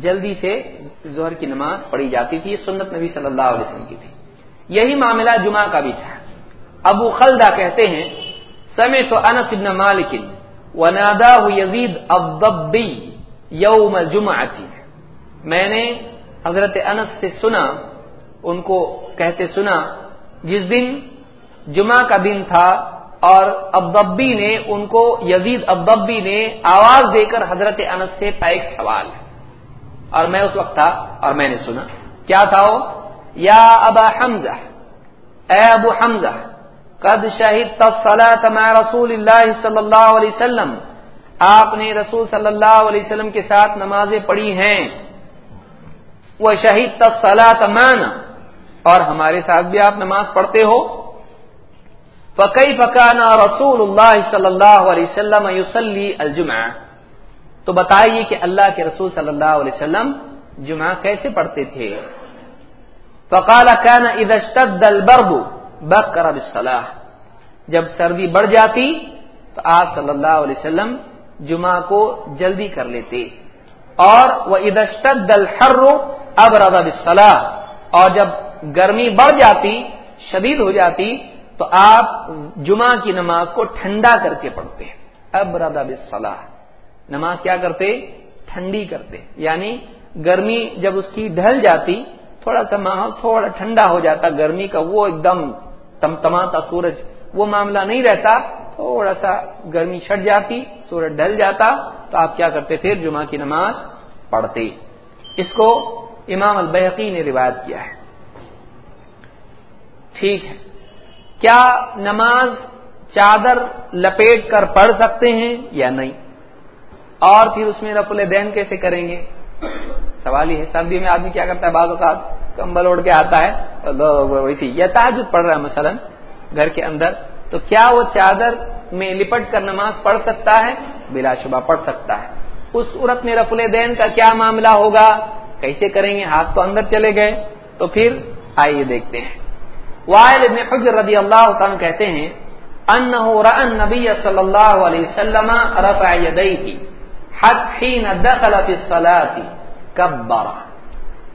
جلدی سے زہر کی نماز پڑھی جاتی تھی سنت نبی صلی اللہ علیہ وسلم کی تھی۔ یہی معاملہ جمعہ کا بھی تھا۔ ابو خلدہ کہتے ہیں سمے تو انس ابن مالک ونادا یزید ابدبی یوم جمع میں نے حضرت انس سے سنا، ان کو کہتے سنا، جس دن جمعہ کا دن تھا اور ابدبی نے ان کو، یزید ابدبی نے آواز دے کر حضرت انس سے ایک سوال۔ اور میں اس وقت تھا اور میں نے سنا۔ کیا تھا وہ؟ یا ابا حمزہ، اے ابو حمزہ، قد شہید مع رسول اللہ صلی اللہ علیہ وسلم۔ آپ نے رسول صلی اللہ علیہ وسلم کے ساتھ نمازیں پڑھی ہیں۔ وہ شہید تصلاۃ معنا، اور ہمارے ساتھ بھی آپ نماز پڑھتے ہو۔ فقی فکانا رسول اللہ صلی اللہ علیہ وسلم یوسلی الجمع تو بتائیے کہ اللہ کے رسول صلی اللہ علیہ وسلم جمعہ کیسے پڑھتے تھے؟ فقال كان اذا اشتد البرد بكر بالصلاه جب سردی بڑھ جاتی تو آپ صلی اللہ علیہ وسلم جمعہ کو جلدی کر لیتے۔ اور وہ اشتد الحر ابرد بالصلاه اور جب گرمی بڑھ جاتی، شدید ہو جاتی تو آپ جمعہ کی نماز کو ٹھنڈا کر کے پڑھتے ابرد بالصلاه نماز کیا کرتے؟ ٹھنڈی کرتے۔ یعنی گرمی جب اس کی ڈھل جاتی، تھوڑا سا ماحول تھوڑا ٹھنڈا ہو جاتا، گرمی کا وہ ایک دم تم تماتا سورج وہ معاملہ نہیں رہتا، تھوڑا سا گرمی چھٹ جاتی، سورج ڈھل جاتا، تو آپ کیا کرتے پھر جمعہ کی نماز پڑھتے۔ اس کو امام البحقی نے روایت کیا ہے۔ ٹھیک ہے۔ کیا نماز چادر لپیٹ کر پڑھ سکتے ہیں یا نہیں؟ اور پھر اس میں رف الدین کیسے کریں گے؟ سوال یہ ہے، سردی میں آدمی کیا کرتا ہے؟ بعض اوقات کمبل اوڑھ کے آتا ہے ویسی یا تاجد پڑھ رہا ہے مثلا گھر کے اندر، تو کیا وہ چادر میں لپٹ کر نماز پڑھ سکتا ہے؟ بلا شبہ پڑھ سکتا ہے۔ اس صورت میں رف الدین کا کیا معاملہ ہوگا؟ کیسے کریں گے؟ ہاتھ تو اندر چلے گئے، تو پھر آئیے دیکھتے ہیں۔ وائل ابن حجر رضی اللہ تعالیٰ کہتے ہیں انه راى النبي صلی اللہ علیہ وسلم رفع يديه حين دخل في الصلاه كبر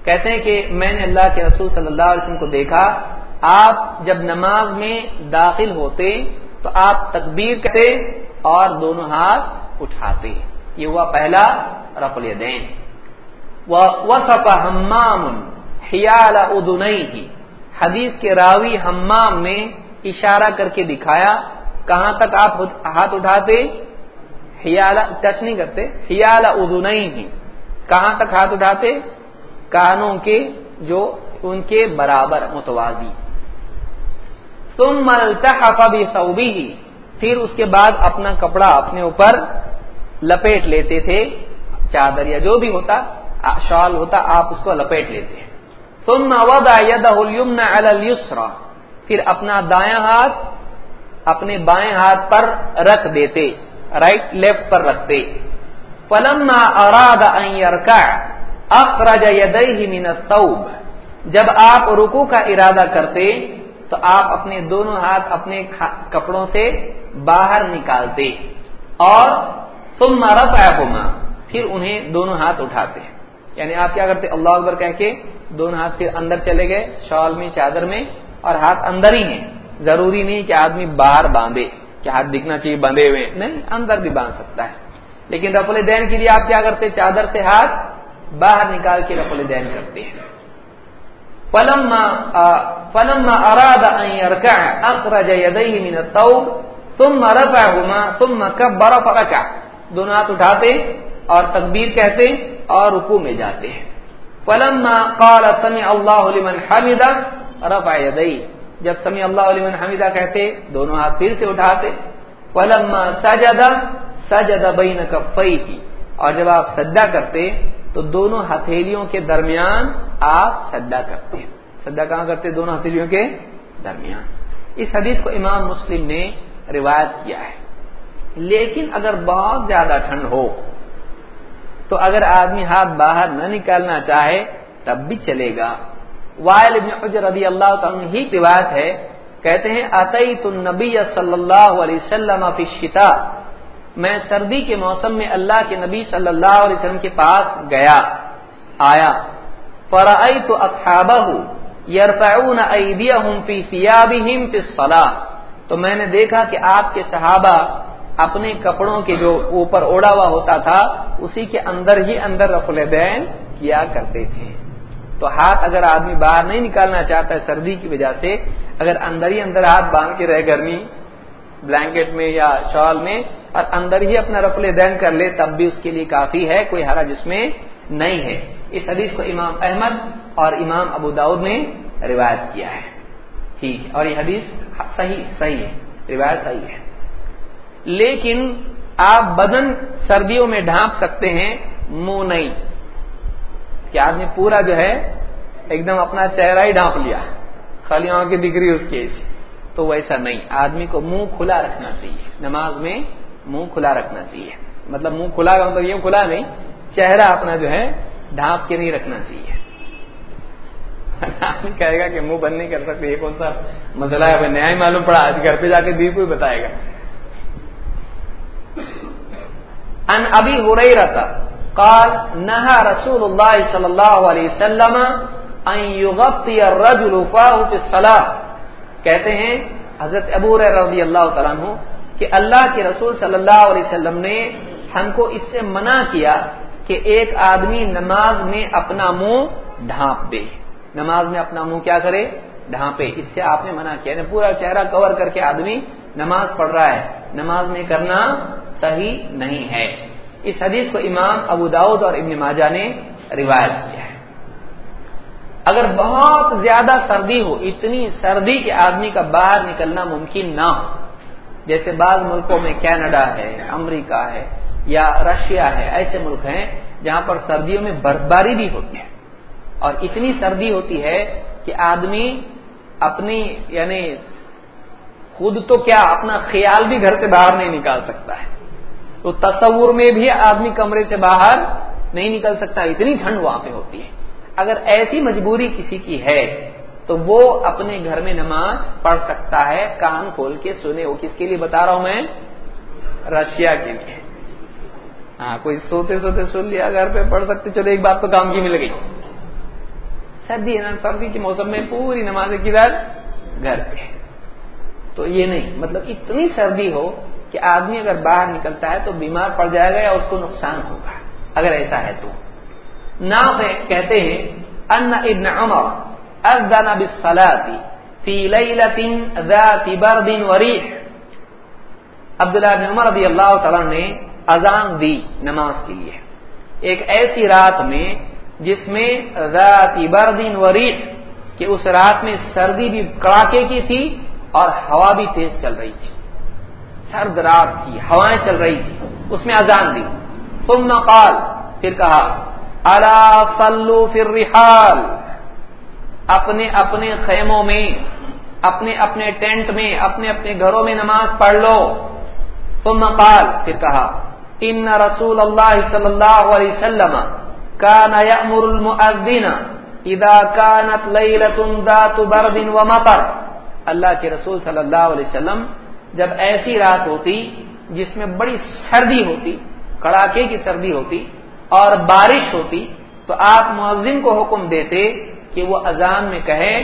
کہتے ہیں کہ میں نے اللہ کے رسول صلی اللہ علیہ وسلم کو دیکھا، آپ جب نماز میں داخل ہوتے تو آپ تکبیر کرتے اور دونوں ہاتھ اٹھاتے۔ یہ ہوا پہلا رف الیدین۔ وصف حمام حیال ادنئی حدیث کے راوی حمام نے اشارہ کر کے دکھایا، کہاں تک آپ ہاتھ اٹھاتے؟ ٹچ نہیں کرتے حیال ادنئی ہی کہاں تک ہاتھ اٹھاتے؟ کانوں کے، جو ان کے برابر، متوازی۔ تم ملتا بھی سعودی ہی پھر اس کے بعد اپنا کپڑا اپنے اوپر لپیٹ لیتے تھے، چادر یا جو بھی ہوتا، شال ہوتا، آپ اس کو لپیٹ لیتے۔ ثم وضع يده اليمنى على اليسرى، پھر اپنا دایاں ہاتھ اپنے بائیں ہاتھ پر رکھ دیتے رائٹ لیفٹ پر رکھتے۔ فلما اراد ان يركع اخرج يديه من الثوب۔ جب آپ رکو کا ارادہ کرتے، تو آپ اپنے دونوں ہاتھ اپنے کپڑوں سے باہر نکالتے۔ اور ثم رفعهما، پھر انہیں دونوں ہاتھ اٹھاتے۔ یعنی آپ کیا کرتے، اللہ اکبر کہہ کے دونوں ہاتھ پھر اندر چلے گئے، شال میں، چادر میں، اور ہاتھ اندر ہی ہیں۔ ضروری نہیں کہ آدمی باہر باندھے، کہ ہاتھ دکھنا چاہیے بندھے ہوئے۔ نہیں، اندر بھی باندھ سکتا ہے۔ لیکن رفل دین کے لیے آپ کیا کرتے، چادر سے ہاتھ باہر نکال کے رفل دین کرتے ہیں۔ فلما اراد ان يركع اخرج يديه من الثوب ثم رفعهما، ثم كبر فركع دونوں ہاتھ اٹھاتے اور تکبیر کہتے اور رکوع میں جاتے ہیں۔ فلما قال سمع الله لمن حمده رفع يديه۔ جب سمع الله لمن حمده کہتے، دونوں ہاتھ پھر سے اٹھاتے۔ فلما سجد سجد بين كفيه۔ اور جب آپ سجدہ کرتے، تو دونوں ہتھیلیوں کے درمیان آپ سجدہ کرتے ہیں۔ سجدہ کہاں کرتے؟ دونوں ہتھیلیوں کے درمیان۔ اس حدیث کو امام مسلم نے روایت کیا ہے۔ لیکن اگر بہت زیادہ ٹھنڈ ہو تو اگر آدمی ہاتھ باہر نہ نکالنا چاہے تب بھی چلے گا۔ وائل ابن حجر رضی اللہ تعالیٰ ہی روایت ہے، کہتے ہیں عطیت النبی صلی اللہ علیہ وسلم فی الشتاء میں سردی کے موسم میں اللہ کے نبی صلی اللہ علیہ وسلم کے پاس گیا۔ آیا فرائی اصحابہ یرفعون ایدیہم فی ثیابہم فی الصلاح تو میں نے دیکھا کہ آپ کے صحابہ اپنے کپڑوں کے جو اوپر اوڑا ہوا ہوتا تھا، اسی کے اندر ہی اندر رفل دین کیا کرتے تھے۔ تو ہاتھ اگر آدمی باہر نہیں نکالنا چاہتا ہے سردی کی وجہ سے، اگر اندر ہی اندر ہاتھ باندھ کے رہے گرمی بلینکٹ میں یا شال میں اور اندر ہی اپنا رفل دین کر لے، تب بھی اس کے لیے کافی ہے، کوئی حرج اس میں نہیں ہے۔ اس حدیث کو امام احمد اور امام ابو داود نے روایت کیا ہے۔ ٹھیک اور یہ حدیث صحیح صحیح ہے، روایت صحیح ہے۔ لیکن آپ بدن سردیوں میں ڈھانپ سکتے ہیں، منہ نہیں۔ کہ آدمی پورا جو ہے، ایک دم اپنا چہرہ ہی ڈھانپ لیا۔ خالی وہاں کی دکھ رہی اس کی تو ویسا نہیں۔ آدمی کو منہ کھلا رکھنا چاہیے۔ نماز میں منہ کھلا رکھنا چاہیے۔ مطلب منہ کھلا مطلب یہ کھلا نہیں، چہرہ اپنا جو ہے، ڈھانپ کے نہیں رکھنا چاہیے۔ آدمی کہے گا کہ منہ بند نہیں کر سکتے، یہ کون سا مسئلہ ہے؟ نیا ہی معلوم پڑا۔ آج گھر پہ جا کے بھی کوئی بتائے گا۔ ان ابھی ہو رہی رہتا قال، نہا رسول اللہ صلی اللہ علیہ وسلم الرجل کہتے ہیں، حضرت ابو رضی اللہ تعالیٰ عنہ، کہ اللہ کے رسول صلی اللہ علیہ وسلم نے ہم کو اس سے منع کیا کہ ایک آدمی نماز میں اپنا منہ ڈھانپ دے نماز میں اپنا منہ کیا کرے؟ ڈھانپے۔ اس سے آپ نے منع کیا۔ یعنی پورا چہرہ کور کر کے آدمی نماز پڑھ رہا ہے۔ نماز میں کرنا صحیح نہیں ہے۔ اس حدیث کو امام ابو داود اور ابن ماجہ نے روایت کیا ہے۔ اگر بہت زیادہ سردی ہو، اتنی سردی کے آدمی کا باہر نکلنا ممکن نہ ہو۔ جیسے بعض ملکوں میں کینیڈا ہے، امریکہ ہے یا رشیا ہے، ایسے ملک ہیں جہاں پر سردیوں میں برفباری بھی ہوتی ہے۔ اور اتنی سردی ہوتی ہے کہ آدمی اپنی یعنی خود تو کیا اپنا خیال بھی گھر سے باہر نہیں نکال سکتا ہے؟ تو تصور میں بھی آدمی کمرے سے باہر نہیں نکل سکتا، اتنی ٹھنڈ وہاں پہ ہوتی ہے۔ اگر ایسی مجبوری کسی کی ہے، تو وہ اپنے گھر میں نماز پڑھ سکتا ہے، کان کھول کے سنے۔ وہ کس کے لیے بتا رہا ہوں میں؟ رشیا کے لیے۔ ہاں کوئی سوتے سوتے سن لیا، گھر پہ پڑھ سکتے، چلو ایک بات تو کام کی مل گئی سردی ہے نا، سردی کے موسم میں پوری نماز کدھر؟ گھر پہ۔ تو یہ نہیں مطلب اتنی سردی ہو کہ آدمی اگر باہر نکلتا ہے تو بیمار پڑ جائے گا یا اس کو نقصان ہوگا، اگر ایسا ہے تو۔ نہ کہتے ہیں، ان ابن عمر اردن بالصلاة فی لیلت ذات برد وریح عبداللہ بن عمر رضی اللہ تعالیٰ نے اذان دی نماز کے لیے۔ ایک ایسی رات میں جس میں ذات بردین وریح کہ اس رات میں سردی بھی کڑاکے کی تھی اور ہوا بھی تیز چل رہی تھی۔ سرد رات تھی، ہوائیں چل رہی تھی۔ اس میں اذان دی۔ تم قال، پھر کہا اللہ سلو فر رحال اپنے اپنے خیموں میں، اپنے اپنے ٹینٹ میں، اپنے اپنے گھروں میں نماز پڑھ لو۔ تم قال، پھر کہا، ان رسول اللہ صلی اللہ علیہ وسلم کان یامر المؤذن اذا كانت ليله ذات برد ومطر اللہ کے رسول صلی اللہ علیہ وسلم جب ایسی رات ہوتی جس میں بڑی سردی ہوتی، کڑاکے کی سردی ہوتی اور بارش ہوتی، تو آپ مؤذن کو حکم دیتے کہ وہ اذان میں کہے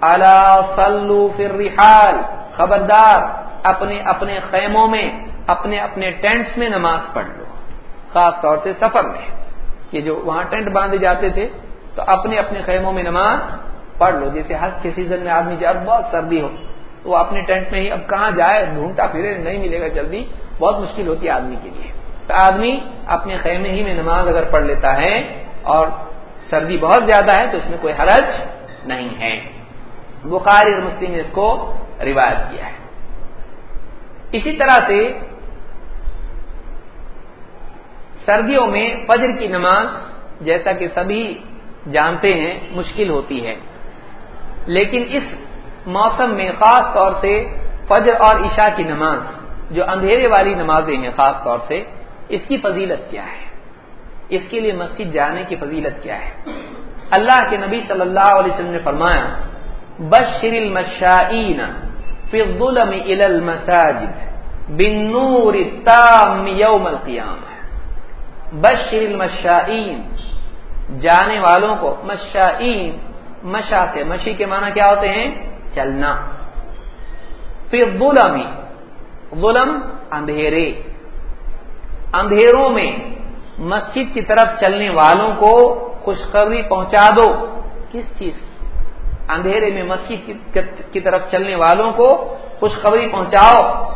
اللہ سلو فر رحال خبردار، اپنے اپنے خیموں میں، اپنے اپنے ٹینٹس میں نماز پڑھ لو۔ خاص طور سے سفر میں کہ جو وہاں ٹینٹ باندھے جاتے تھے، تو اپنے اپنے خیموں میں نماز پڑھ لو، جیسے ہر کے سیزن میں آدمی جب بہت سردی ہو وہ اپنے ٹینٹ میں ہی اب کہاں جائے؟ ڈھونڈتا پھرے، نہیں ملے گا جلدی۔ بہت مشکل ہوتی ہے آدمی کے لیے۔ تو آدمی اپنے خیمے ہی میں نماز اگر پڑھ لیتا ہے اور سردی بہت زیادہ ہے، تو اس میں کوئی حرج نہیں ہے۔ بخاری اور مسلم نے اس کو روایت کیا ہے۔ اسی طرح سے سردیوں میں فجر کی نماز جیسا کہ سبھی جانتے ہیں، مشکل ہوتی ہے۔ لیکن اس موسم میں خاص طور سے فجر اور عشاء کی نماز، جو اندھیرے والی نمازیں ہیں خاص طور سے، اس کی فضیلت کیا ہے؟ اس کے لیے مسجد جانے کی فضیلت کیا ہے؟ اللہ کے نبی صلی اللہ علیہ وسلم نے فرمایا، بشر المشائین فی الظلم الى المساجد بن نور تام یوم القیام بشر المشائین، جانے والوں کو، مشائین مشا سے، مشی کے معنی کیا ہوتے ہیں؟ چلنا۔ پھر ظلمی ظلم اندھیرے۔ اندھیروں میں مسجد کی طرف چلنے والوں کو خوشخبری پہنچا دو۔ کس چیز؟ اندھیرے میں مسجد کی طرف چلنے والوں کو خوشخبری پہنچاؤ۔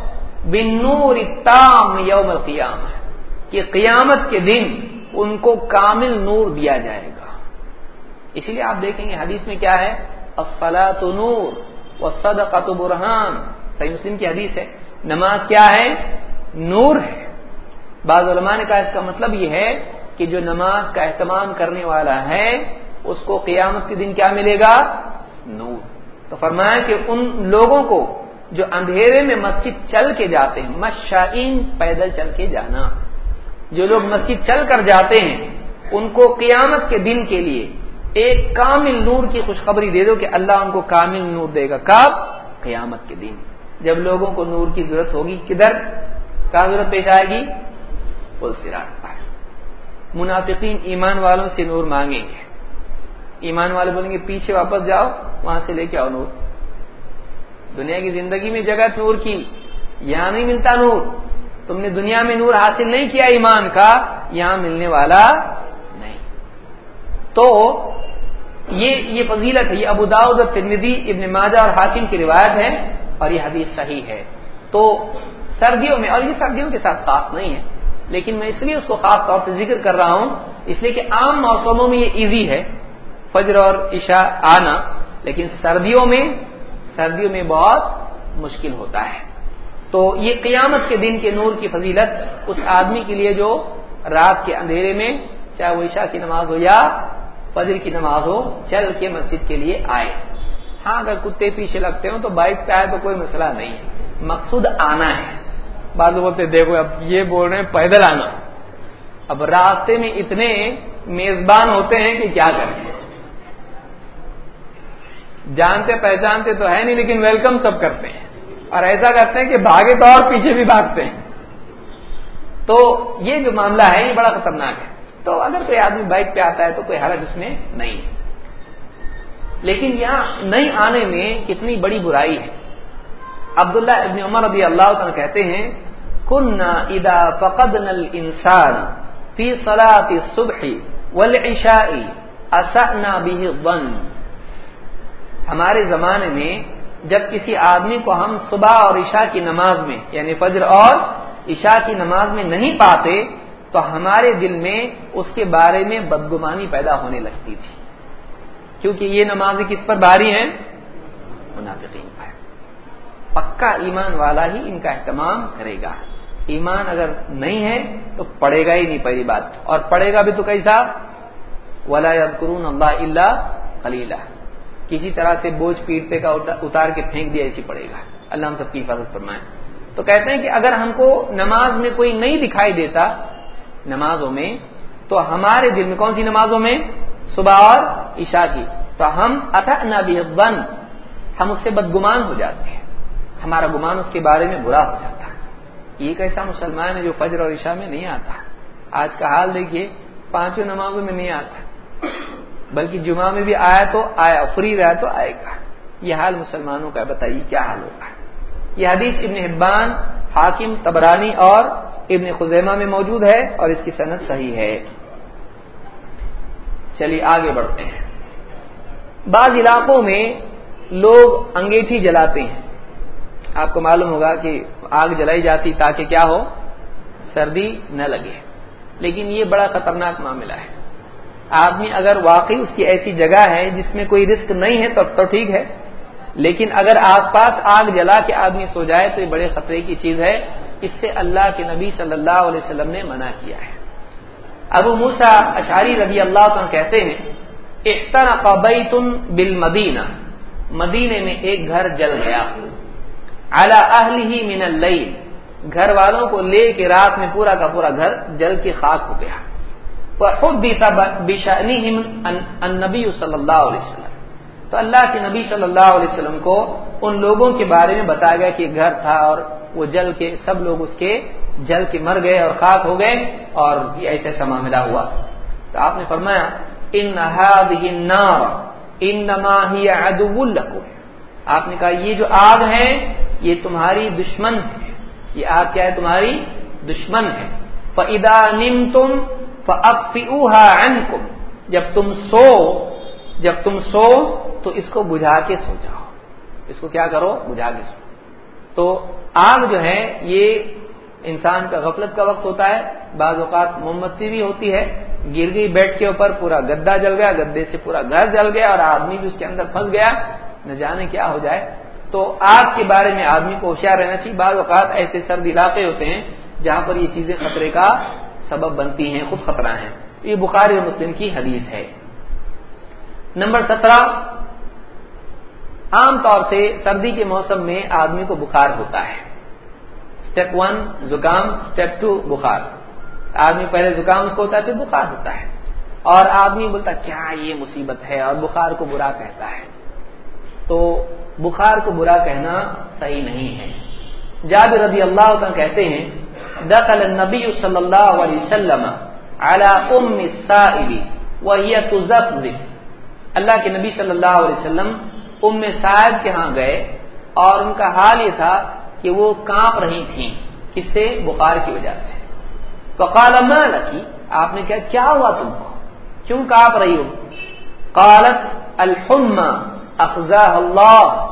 بن نور تام یوم القیام کہ قیامت کے دن ان کو کامل نور دیا جائے گا۔ اسی لیے آپ دیکھیں گے حدیث میں کیا ہے؟ افلا تو نور و صد برہان صحیح مسلم کی حدیث ہے۔ نماز کیا ہے؟ نور ہے۔ بعض علماء نے کہا اس کا مطلب یہ ہے کہ جو نماز کا اہتمام کرنے والا ہے، اس کو قیامت کے دن کیا ملے گا؟ نور۔ تو فرمایا کہ ان لوگوں کو جو اندھیرے میں مسجد چل کے جاتے ہیں، مشائین پیدل چل کے جانا۔ جو لوگ مسجد چل کر جاتے ہیں، ان کو قیامت کے دن کے لیے ایک کامل نور کی خوشخبری دے دو کہ اللہ ان کو کامل نور دے گا۔ کب؟ قیامت کے دن۔ جب لوگوں کو نور کی ضرورت ہوگی، کدھر؟ کیا ضرورت پیش آئے گی؟ پل سراٹ پر منافقین ایمان والوں سے نور مانگیں گے۔ ایمان والے بولیں گے، پیچھے واپس جاؤ، وہاں سے لے کے آؤ نور۔ دنیا کی زندگی میں جگہ نور کی، یہاں نہیں ملتا نور۔ تم نے دنیا میں نور حاصل نہیں کیا ایمان کا، یہاں ملنے والا تو یہ یہ فضیلت ہے، یہ ابو داود ترمیدی ابن ماجہ اور حاکم کی روایت ہے اور یہ حدیث صحیح ہے۔ تو سردیوں میں، اور یہ سردیوں کے ساتھ خاص نہیں ہے، لیکن میں اس لیے اس کو خاص طور سے ذکر کر رہا ہوں، اس لیے کہ عام موسموں میں یہ ایزی ہے۔ فجر اور عشاء آنا، لیکن سردیوں میں سردیوں میں بہت مشکل ہوتا ہے۔ تو یہ قیامت کے دن کے نور کی فضیلت اس آدمی کے لیے جو رات کے اندھیرے میں چاہے وہ عشاء کی نماز ہو یا فجر کی نماز ہو چل کے مسجد کے لیے آئے۔ ہاں اگر کتے پیچھے لگتے ہوں تو بائک پہ آئے تو کوئی مسئلہ نہیں۔ ہے مقصود آنا ہے۔ بعض بولتے دیکھو، اب یہ بول رہے ہیں، پیدل آنا۔ اب راستے میں اتنے میزبان ہوتے ہیں کہ کیا کریں۔ جانتے پہچانتے تو ہے نہیں، لیکن ویلکم سب کرتے ہیں۔ اور ایسا کرتے ہیں کہ بھاگے تو اور پیچھے بھی بھاگتے ہیں۔ تو یہ جو معاملہ ہے، یہ بڑا خطرناک ہے۔ تو اگر کوئی آدمی بائک پہ آتا ہے تو کوئی حرج اس میں نہیں۔ ہے لیکن یہاں نہیں آنے میں کتنی بڑی برائی ہے۔ عبداللہ ابن عمر رضی اللہ تعالیٰ کہتے ہیں کن ادا فقد نل انسان فی صلاح صبح والعشاء اسأنا به الظن. ہمارے زمانے میں جب کسی آدمی کو ہم صبح اور عشاء کی نماز میں یعنی فجر اور عشاء کی نماز میں نہیں پاتے تو ہمارے دل میں اس کے بارے میں بدگمانی پیدا ہونے لگتی تھی۔ کیونکہ یہ نماز کس پر بھاری ہیں؟ منافقین پر۔ پکا ایمان والا ہی ان کا اہتمام کرے گا۔ ایمان اگر نہیں ہے تو پڑے گا ہی نہیں پہلی بات۔ اور پڑے گا بھی تو کیسا؟ ولا کرون اللہ اللہ خلیلہ کسی طرح سے بوجھ پیٹ پہ کا اتار کے پھینک دیا ایسی پڑے گا۔ اللہ ہم سب کی حفاظت فرمائے۔ تو کہتے ہیں کہ اگر ہم کو نماز میں کوئی نہیں دکھائی دیتا نمازوں میں، تو ہمارے دل میں کون سی نمازوں میں؟ صبح اور عشاء کی۔ تو ہم اتھا نبی ہم اس سے بدگمان ہو جاتے ہیں۔ ہمارا گمان اس کے بارے میں برا ہو جاتا ہے۔ یہ ایسا مسلمان ہے جو فجر اور عشاء میں نہیں آتا۔ آج کا حال دیکھیے، پانچوں نمازوں میں نہیں آتا۔ بلکہ جمعہ میں بھی آیا تو آیا، فری رہا تو آئے گا۔ یہ حال مسلمانوں کا بتائیے کیا حال ہوگا یہ حدیث ابن حبان، حاکم تبرانی اور ابن خزیمہ میں موجود ہے اور اس کی صنعت صحیح ہے۔ چلیے آگے بڑھتے ہیں۔ بعض علاقوں میں لوگ انگیٹھی جلاتے ہیں۔ آپ کو معلوم ہوگا کہ آگ جلائی جاتی تاکہ کیا ہو؟ سردی نہ لگے۔ لیکن یہ بڑا خطرناک معاملہ ہے۔ آدمی اگر واقعی اس کی ایسی جگہ ہے جس میں کوئی رسک نہیں ہے تو تو ٹھیک ہے۔ لیکن اگر آس پاس آگ جلا کے آدمی سو جائے تو یہ بڑے خطرے کی چیز ہے۔ اس سے اللہ کے نبی صلی اللہ علیہ وسلم نے منع کیا ہے۔ ابو موسا اشاری رضی اللہ عنہ کہتے ہیں اختنا قبیت بل مدینہ مدینے میں ایک گھر جل گیا۔ اعلی اہل ہی من اللیل، گھر والوں کو لے کے رات میں پورا کا پورا گھر جل کے خاک ہو گیا۔ نبی صلی اللہ علیہ وسلم۔ تو اللہ کے نبی صلی اللہ علیہ وسلم کو ان لوگوں کے بارے میں بتایا گیا کہ گھر تھا اور وہ جل کے سب لوگ اس کے جل کے مر گئے اور خاک ہو گئے اور یہ ایسا ایسا معاملہ ہوا۔ تو آپ نے فرمایا، ان نار ان آپ نے کہا، یہ جو آگ ہے، یہ تمہاری دشمن ہے۔ یہ آگ کیا ہے؟ تمہاری دشمن ہے۔ فدا نم تم جب تم سو، جب تم سو تو اس کو بجھا کے سو جاؤ۔ اس کو کیا کرو؟ بجھا کے سو۔ تو آگ جو ہے، یہ انسان کا غفلت کا وقت ہوتا ہے۔ بعض اوقات موم بتی بھی ہوتی ہے۔ گر گئی بیڈ کے اوپر، پورا گدا جل گیا، گدے سے پورا گھر جل گیا اور آدمی بھی اس کے اندر پھنس گیا۔ نہ جانے کیا ہو جائے۔ تو آگ کے بارے میں آدمی کو ہوشیار رہنا چاہیے۔ بعض اوقات ایسے سرد علاقے ہوتے ہیں جہاں پر یہ چیزیں خطرے کا سبب بنتی ہیں، خود خطرہ ہیں۔ یہ بخاری اور مسلم کی حدیث ہے۔ نمبر سترہ عام طور سے سردی کے موسم میں آدمی کو بخار ہوتا ہے۔ اسٹیپ ون زکام۔ اسٹیپ ٹو بخار۔ آدمی پہلے زکام اس کو ہوتا ہے، پھر بخار ہوتا ہے۔ اور آدمی بولتا کیا یہ مصیبت ہے؟ اور بخار کو برا کہتا ہے۔ تو بخار کو برا کہنا صحیح نہیں ہے۔ جاب رضی اللہ عنہ کہتے ہیں، دخل النبی صلی اللہ علیہ وسلم على ام السائب وهي تزفزف اللہ کے نبی صلی اللہ علیہ وسلم ام صاحب کے ہاں گئے اور ان کا حال یہ تھا کہ وہ کانپ رہی تھیں کس سے بخار کی وجہ سے۔ فقال، ما لکی؟ آپ نے کہا، کیا ہوا تم کو؟ کیوں کانپ رہی ہو؟ قالت، الحمى اخذا اللہ۔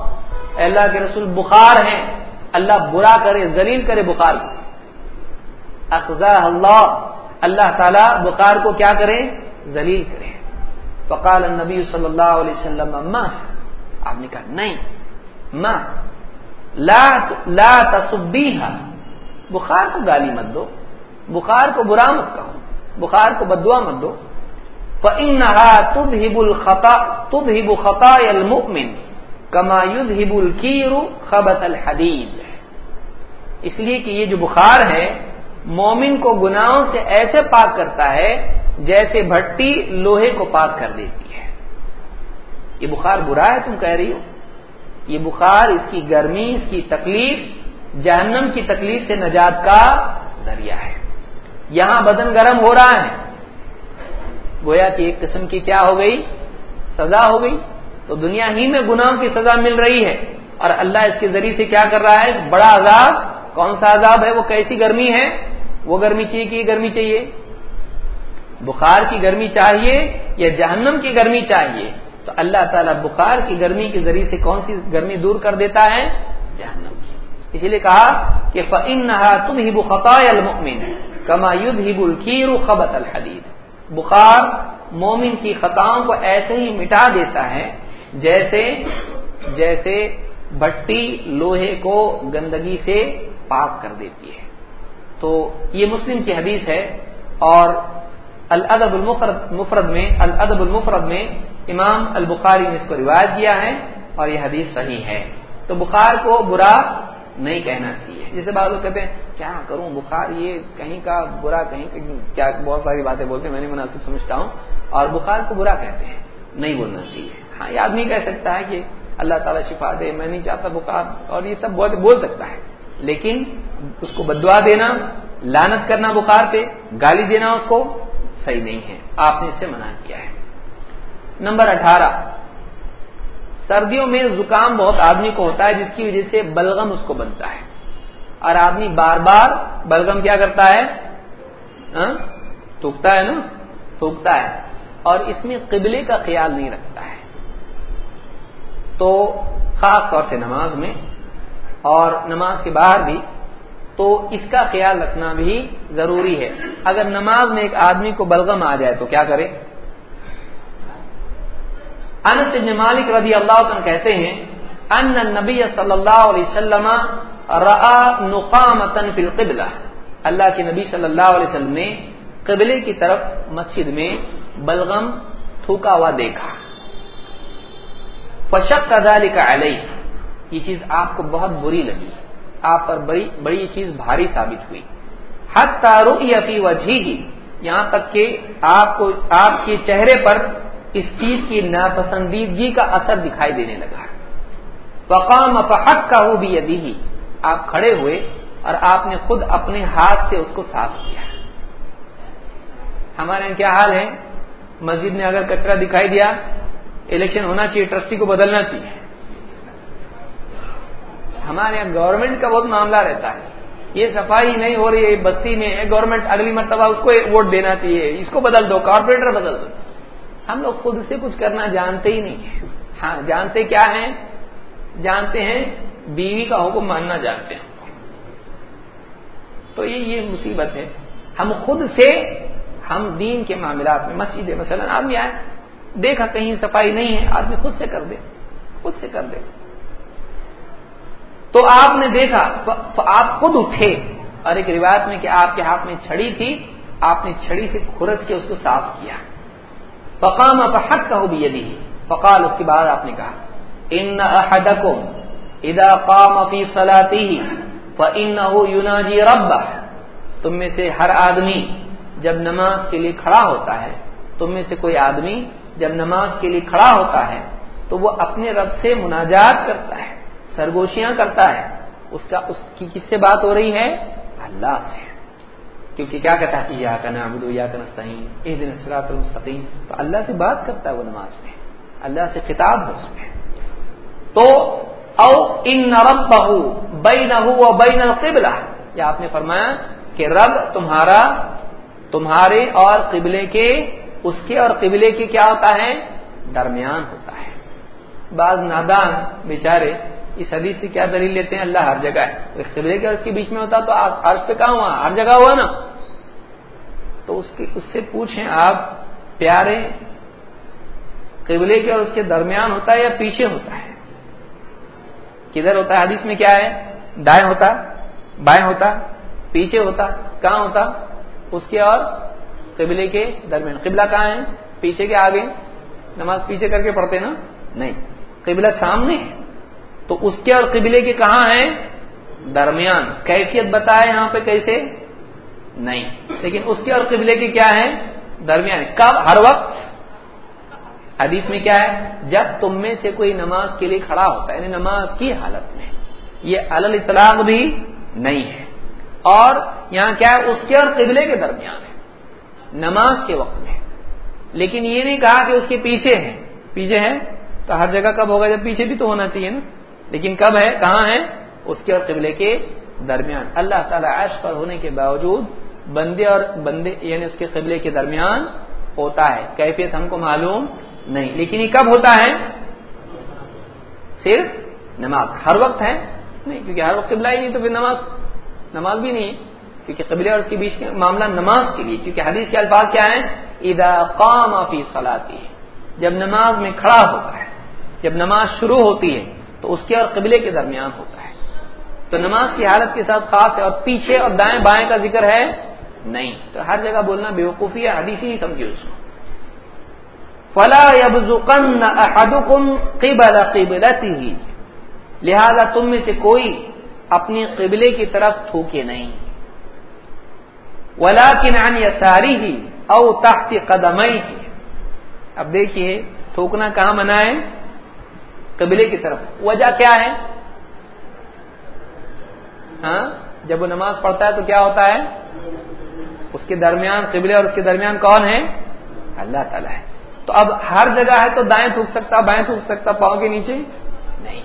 اللہ کے رسول، بخار ہیں۔ اللہ برا کرے، ذلیل کرے بخار کو۔ اخذا اللہ۔ اللہ تعالی بخار کو کیا کرے ذلیل کرے فقال النبی صلی اللہ علیہ وسلم، ما؟ آپ نے کہا، نہیں. ما? لا لا تصبیها بخار کو گالی مت دو. بخار کو برا مت کہو. بخار کو بدوا مت دو. فإنها تذهب الخطا تذهب خطايا المؤمن كما يذهب الكير خبث الحديد. اس لیے کہ یہ جو بخار ہے، مومن کو گناہوں سے ایسے پاک کرتا ہے جیسے بھٹی لوہے کو پاک کر دیتی ہے۔ یہ بخار برا ہے، تم کہہ رہی ہو؟ یہ بخار اس کی گرمی، اس کی تکلیف، جہنم کی تکلیف سے نجات کا ذریعہ ہے۔ یہاں بدن گرم ہو رہا ہے۔ گویا کہ ایک قسم کی کیا ہو گئی؟ سزا ہو گئی۔ تو دنیا ہی میں گناہوں کی سزا مل رہی ہے۔ اور اللہ اس کے ذریعے سے کیا کر رہا ہے؟ بڑا عذاب۔ کون سا عذاب ہے؟ وہ کیسی گرمی ہے؟ وہ گرمی چاہیے کہ یہ گرمی چاہیے؟ بخار کی گرمی چاہیے یا جہنم کی گرمی چاہیے؟ تو اللہ تعالیٰ بخار کی گرمی کے ذریعے سے کون سی گرمی دور کر دیتا ہے؟ جہنم کی۔ اسی لیے کہا کہ فن نہا تم ہی بخط المین کما یدھ ہی بلکیر خبت الحدید بخار مومن کی خطاؤں کو ایسے ہی مٹا دیتا ہے جیسے جیسے بھٹی لوہے کو گندگی سے پاک کر دیتی ہے۔ تو یہ مسلم کی حدیث ہے اور الادب المفرد، مفرد میں، الادب المفرد میں امام البخاری نے اس کو روایت کیا ہے اور یہ حدیث صحیح ہے۔ تو بخار کو برا نہیں کہنا چاہیے۔ جیسے بعض لوگ کہتے ہیں، کیا کروں؟ بخار یہ کہیں کا برا، کہیں کیا بہت ساری باتیں بولتے ہیں، میں نے مناسب سمجھتا ہوں۔ اور بخار کو برا کہتے ہیں، نہیں بولنا چاہیے۔ ہاں یہ آدمی کہہ سکتا ہے کہ اللہ تعالیٰ شفا دے، میں نہیں چاہتا بخار، اور یہ سب بہت بول سکتا ہے۔ لیکن اس کو بدوا دینا لانت کرنا بخار پہ، گالی دینا اس کو صحیح نہیں ہے۔ آپ نے اس سے منع کیا ہے۔ نمبر اٹھارہ۔ سردیوں میں زکام بہت آدمی کو ہوتا ہے، جس کی وجہ سے بلغم اس کو بنتا ہے۔ اور آدمی بار بار بلغم کیا کرتا ہے؟ ہاں؟ تھوکتا ہے نا؟ تھوکتا ہے۔ اور اس میں قبلے کا خیال نہیں رکھتا ہے۔ تو خاص طور سے نماز میں اور نماز کے باہر بھی تو اس کا خیال رکھنا بھی ضروری ہے۔ اگر نماز میں ایک آدمی کو بلغم آ جائے تو کیا کرے؟ انس ابن مالک رضی اللہ عنہ کہتے ہیں، ان نبی صلی اللہ علیہ وسلم نقامتن فی القبلہ. اللہ کے نبی صلی اللہ علیہ وسلم نے قبلے کی طرف مسجد میں بلغم تھوکا ہوا دیکھا۔ فشق کا علیہ یہ چیز آپ کو بہت بری لگی۔ آپ پر بڑی بڑی چیز بھاری ثابت ہوئی۔ حد تارو فی وجہ یہاں تک کہ آپ کو، آپ کے چہرے پر اس چیز کی ناپسندیدگی کا اثر دکھائی دینے لگا۔ فقام فحق کا ہو بھی آپ کھڑے ہوئے اور آپ نے خود اپنے ہاتھ سے اس کو صاف کیا۔ ہمارے یہاں کیا حال ہے؟ مسجد میں اگر کچرا دکھائی دیا، الیکشن ہونا چاہیے، ٹرسٹی کو بدلنا چاہیے۔ ہمارے یہاں گورنمنٹ کا بہت معاملہ رہتا ہے۔ یہ صفائی نہیں ہو رہی ہے بستی میں گورنمنٹ اگلی مرتبہ اس کو ووٹ دینا چاہیے، اس کو بدل دو کارپوریٹر بدل دو۔ ہم لوگ خود سے کچھ کرنا جانتے ہی نہیں ہاں جانتے کیا ہیں؟ جانتے ہیں، بیوی کا حکم ماننا جانتے ہیں۔ تو یہ یہ مصیبت ہے۔ ہم خود سے ہم دین کے معاملات میں، مسجد مثلا، آدمی آئے، دیکھا کہیں صفائی نہیں ہے، آدمی خود سے کر دے۔ خود سے کر دے۔ تو آپ نے دیکھا آپ خود اٹھے۔ اور ایک روایت میں کہ آپ کے ہاتھ میں چھڑی تھی، آپ نے چھڑی سے کھرچ کے اس کو صاف کیا۔ فقام حق کا ہو بھی یدی فقال، اس کے بعد آپ نے کہا، ان احدکم اذا قام فی صلاته فانه يناجي ربه تم میں سے ہر آدمی جب نماز کے لیے کھڑا ہوتا ہے، تم میں سے کوئی آدمی جب نماز کے لیے کھڑا ہوتا ہے، تو وہ اپنے رب سے مناجات کرتا ہے، سرگوشیاں کرتا ہے۔ اس کا، اس کی کس سے بات ہو رہی ہے؟ اللہ سے۔ کیونکہ کیا کہتا ہے؟ یا کا نام یا کا نستعین. ایک دن سلاط المستقیم۔ تو اللہ سے بات کرتا ہے وہ نماز میں۔ اللہ سے خطاب ہے اس میں۔ تو او ان رب بہو بین بین القبلہ۔ یا آپ نے فرمایا کہ رب تمہارا، تمہارے اور قبلے کے، اس کے اور قبلے کے کیا ہوتا ہے؟ درمیان ہوتا ہے۔ بعض نادان بیچارے اس حدیث سے کیا دلیل لیتے ہیں؟ اللہ ہر جگہ ہے۔ قبلے کے اس کے بیچ میں ہوتا تو عرض پہ کہاں ہوا؟ ہر جگہ ہوا نا۔ تو اس کے اس سے پوچھیں آپ، پیارے قبلے کے اور اس کے درمیان ہوتا ہے یا پیچھے ہوتا ہے؟ کدھر ہوتا ہے؟ حدیث میں کیا ہے؟ دائیں ہوتا، بائیں ہوتا، پیچھے ہوتا، کہاں ہوتا؟ اس کے اور قبلے کے درمیان۔ قبلہ کہاں ہے؟ پیچھے کے آگے۔ نماز پیچھے کر کے پڑھتے نا؟ نہیں۔ قبلہ سامنے ہے۔ تو اس کے اور قبلے کے کہاں ہیں؟ درمیان۔ کیفیت بتائے یہاں پہ کیسے؟ نہیں۔ لیکن اس کے اور قبلے کے کیا ہے درمیان۔ کب؟ ہر وقت۔ حدیث میں کیا ہے؟ جب تم میں سے کوئی نماز کے لیے کھڑا ہوتا ہے یعنی نماز کی حالت میں، یہ الل اطلاق بھی نہیں ہے۔ اور یہاں کیا ہے؟ اس کے اور قبلے کے درمیان ہے۔ نماز کے وقت میں۔ لیکن یہ نہیں کہا کہ اس کے پیچھے ہے پیچھے ہے تو ہر جگہ کب ہوگا؟ جب پیچھے بھی تو ہونا چاہیے نا۔ لیکن کب ہے؟ کہاں ہے؟ اس کے اور قبلے کے درمیان۔ اللہ تعالی عرش پر ہونے کے باوجود بندے اور بندے یعنی اس کے قبلے کے درمیان ہوتا ہے۔ کیفیت ہم کو معلوم نہیں۔ لیکن یہ کب ہوتا ہے؟ صرف نماز۔ ہر وقت ہے؟ نہیں، کیونکہ ہر وقت قبلہ ہی نہیں تو پھر نماز نماز بھی نہیں کیونکہ قبلے اور اس کے بیچ کا معاملہ نماز کے لیے۔ کیونکہ حدیث کے الفاظ کیا ہے ادا قام فی صلاتی جب نماز میں کھڑا ہوتا ہے، جب نماز شروع ہوتی ہے تو اس کے اور قبلے کے درمیان ہوتا ہے۔ تو نماز کی حالت کے ساتھ خاص ہے اور پیچھے اور دائیں بائیں کا ذکر ہے نہیں۔ تو ہر جگہ بولنا بے وقوفی ہے، حدیث ہی سمجھے اس کو۔ فلا يبزقن احدكم قبل قبلته۔ لہذا تم میں سے کوئی اپنی قبلے کی طرف تھوکے نہیں۔ ولكن عن يساره او تحت قدميه۔ اب دیکھیے، تھوکنا کہاں منع ہے؟ قبلے کی طرف۔ وجہ کیا ہے؟ ہاں؟ جب وہ نماز پڑھتا ہے تو کیا ہوتا ہے؟ اس کے درمیان قبلے اور اس کے درمیان کون ہے؟ اللہ تعالیٰ ہے۔ تو اب ہر جگہ ہے تو دائیں تھوک سکتا، بائیں تھوک سکتا، پاؤں کے نیچے؟ نہیں۔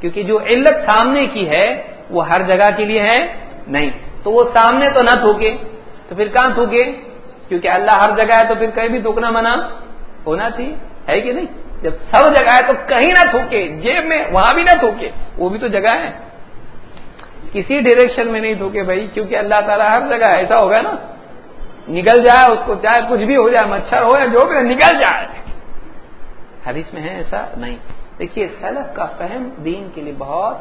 کیونکہ جو علت سامنے کی ہے وہ ہر جگہ کے لیے ہے نہیں۔ تو وہ سامنے تو نہ تھوکے۔ تو پھر کہاں تھوکے؟ کیونکہ اللہ ہر جگہ ہے تو پھر کہیں بھی تھوکنا منع ہونا چاہیے۔ ہے کہ نہیں؟ جب سب جگہ ہے تو کہیں نہ تھوکے، جیب میں، وہاں بھی نہ تھوکے، وہ بھی تو جگہ ہے۔ کسی ڈائریکشن میں نہیں تھوکے بھائی، کیونکہ اللہ تعالیٰ ہر جگہ ایسا ہوگا نا نکل جائے، اس کو چاہے کچھ بھی ہو جائے، مچھر ہو یا جو بھی نکل جائے۔ حدیث میں ہے ایسا نہیں۔ دیکھیے، سلف کا فہم دین کے لیے بہت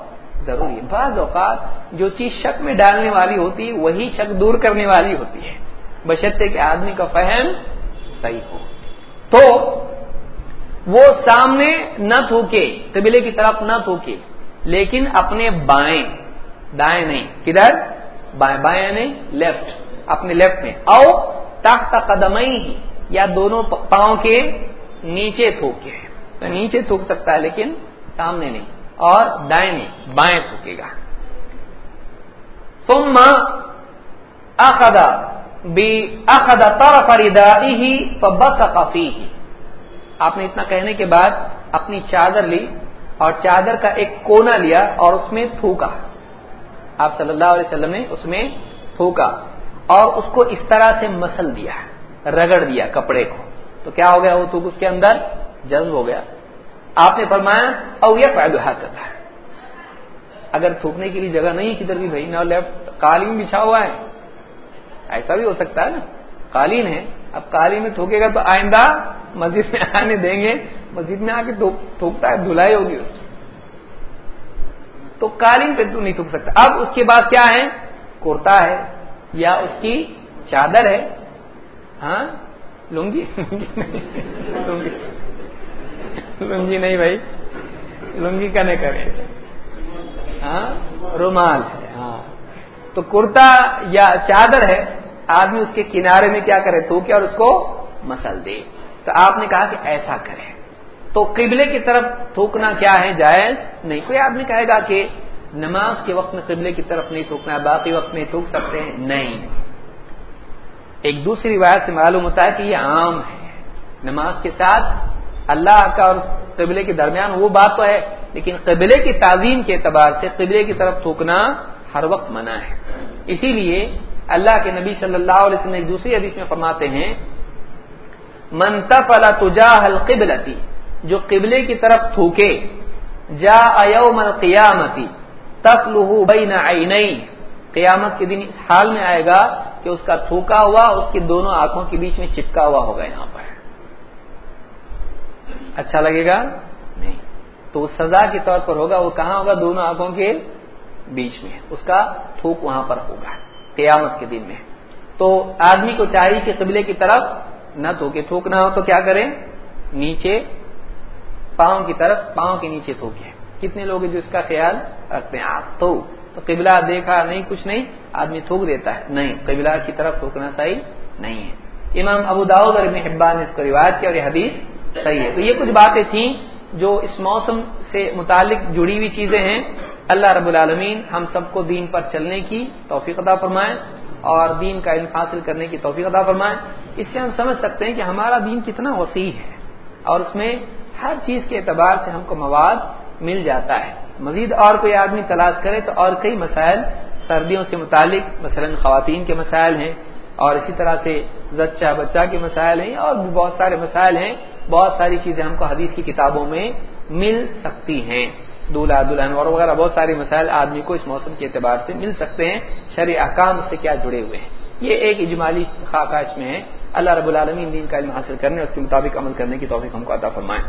ضروری ہے۔ بعض اوقات جو چیز شک میں ڈالنے والی ہوتی ہے وہی شک دور کرنے والی ہوتی ہے۔ بشرطے کہ آدمی کا فہم صحیح ہو۔ تو وہ سامنے نہ تھوکے، قبلے کی طرف نہ تھوکے، لیکن اپنے بائیں، دائیں نہیں، کدھر؟ بائیں بائیں یعنی نہیں لیفٹ اپنے لیفٹ میں، او تخت قدم یا دونوں پاؤں کے نیچے تھوکے تو نیچے تھوک سکتا ہے لیکن سامنے نہیں، اور دائیں نہیں، بائیں تھوکے گا۔ ثم اخذ باخذ طرف ردائه فبصق فيه آپ نے اتنا کہنے کے بعد اپنی چادر لی اور چادر کا ایک کونا لیا اور اس میں تھوکا۔ آپ صلی اللہ علیہ وسلم نے اس میں تھوکا اور اس کو اس طرح سے مسل دیا، رگڑ دیا کپڑے کو۔ تو کیا ہو گیا وہ تھوک اس کے اندر؟ جذب ہو گیا۔ آپ نے فرمایا، او یہ فائدہ کرتا ہے اگر تھوکنے کے لیے جگہ نہیں کدھر بھی بھائی، نہ لیفٹ قالین بچھا ہوا ہے۔ ایسا بھی ہو سکتا ہے نا۔ قالین ہے۔ اب قالین میں تھوکے گا تو آئندہ مسجد میں آنے دیں گے، مسجد میں آ کے تھوکتا ہے، دھلائی ہوگی اس تو قالین پہ تو نہیں تھوک سکتا۔ اب اس کے بعد کیا ہے؟ کرتا ہے یا اس کی چادر ہے۔ ہاں؟ لنگی؟ لنگی نہیں۔ بھائی۔ لنگی کا نہیں کرے ہاں؟ رومال ہے ہاں۔ تو کرتا یا چادر ہے، آدمی اس کے کنارے میں کیا کرے؟ تو کیا اور اس کو مسل دے۔ تو آپ نے کہا کہ ایسا کرے تو قبلے کی طرف تھوکنا کیا ہے؟ جائز نہیں۔ کوئی آدمی کہے گا کہ نماز کے وقت میں قبلے کی طرف نہیں تھوکنا، باقی وقت میں تھوک سکتے ہیں۔ نہیں۔ ایک دوسری روایت سے معلوم ہوتا ہے کہ یہ عام ہے۔ نماز کے ساتھ اللہ کا اور قبلے کے درمیان وہ بات تو ہے، لیکن قبلے کی تعظیم کے اعتبار سے قبلے کی طرف تھوکنا ہر وقت منع ہے۔ اسی لیے اللہ کے نبی صلی اللہ علیہ وسلم ایک دوسری حدیث میں فرماتے ہیں منتف اللہ تجا جو قبلے کی طرف تھوکے جا ایوم القیامتی تف لہو بین قیامت کے دن اس حال میں آئے گا کہ اس کا تھوکا ہوا، اس کی دونوں آنکھوں کے بیچ میں چپکا ہوا ہوگا یہاں پر۔ اچھا لگے گا؟ نہیں۔ تو اس سزا کے طور پر ہوگا، وہ کہاں ہوگا؟ دونوں آنکھوں کے بیچ میں۔ اس کا تھوک وہاں پر ہوگا، قیامت کے دن میں۔ تو آدمی کو چاہیے کہ قبلے کی طرف نہ تھوکے تھوک نہ ہو تو کیا کریں؟ نیچے پاؤں کی طرف پاؤں کے نیچے تھوکے۔ کتنے لوگ جو اس کا خیال رکھتے ہیں؟ آپ تو۔ تو قبلہ دیکھا نہیں، کچھ نہیں، آدمی تھوک دیتا ہے۔ نہیں، قبلہ کی طرف تھوکنا صحیح نہیں ہے۔ امام ابو داؤد اور ابن حبان نے اس کو روایت کیا اور یہ حدیث صحیح ہے۔ تو یہ کچھ باتیں تھیں جو اس موسم سے متعلق جڑی ہوئی چیزیں ہیں۔ اللہ رب العالمین ہم سب کو دین پر چلنے کی توفیق عطا فرمائے اور دین کا علم حاصل کرنے کی توفیق عطا فرمائے۔ اس سے ہم سمجھ سکتے ہیں کہ ہمارا دین کتنا وسیع ہے اور اس میں ہر چیز کے اعتبار سے ہم کو مواد مل جاتا ہے۔ مزید اور کوئی آدمی تلاش کرے تو اور کئی مسائل سردیوں سے متعلق، مثلا خواتین کے مسائل ہیں اور اسی طرح سے زچہ بچہ کے مسائل ہیں اور بھی بہت سارے مسائل ہیں۔ بہت ساری چیزیں ہم کو حدیث کی کتابوں میں مل سکتی ہیں۔ دولہا دلہن اور وغیرہ بہت سارے مسائل آدمی کو اس موسم کے اعتبار سے مل سکتے ہیں شرع احکام سے کیا جڑے ہوئے ہیں؟ یہ ایک اجمالی خاکہ اس میں ہے۔ اللہ رب العالمین دین کا علم حاصل کرنے اس کے مطابق عمل کرنے کی توفیق ہم کو عطا فرمائیں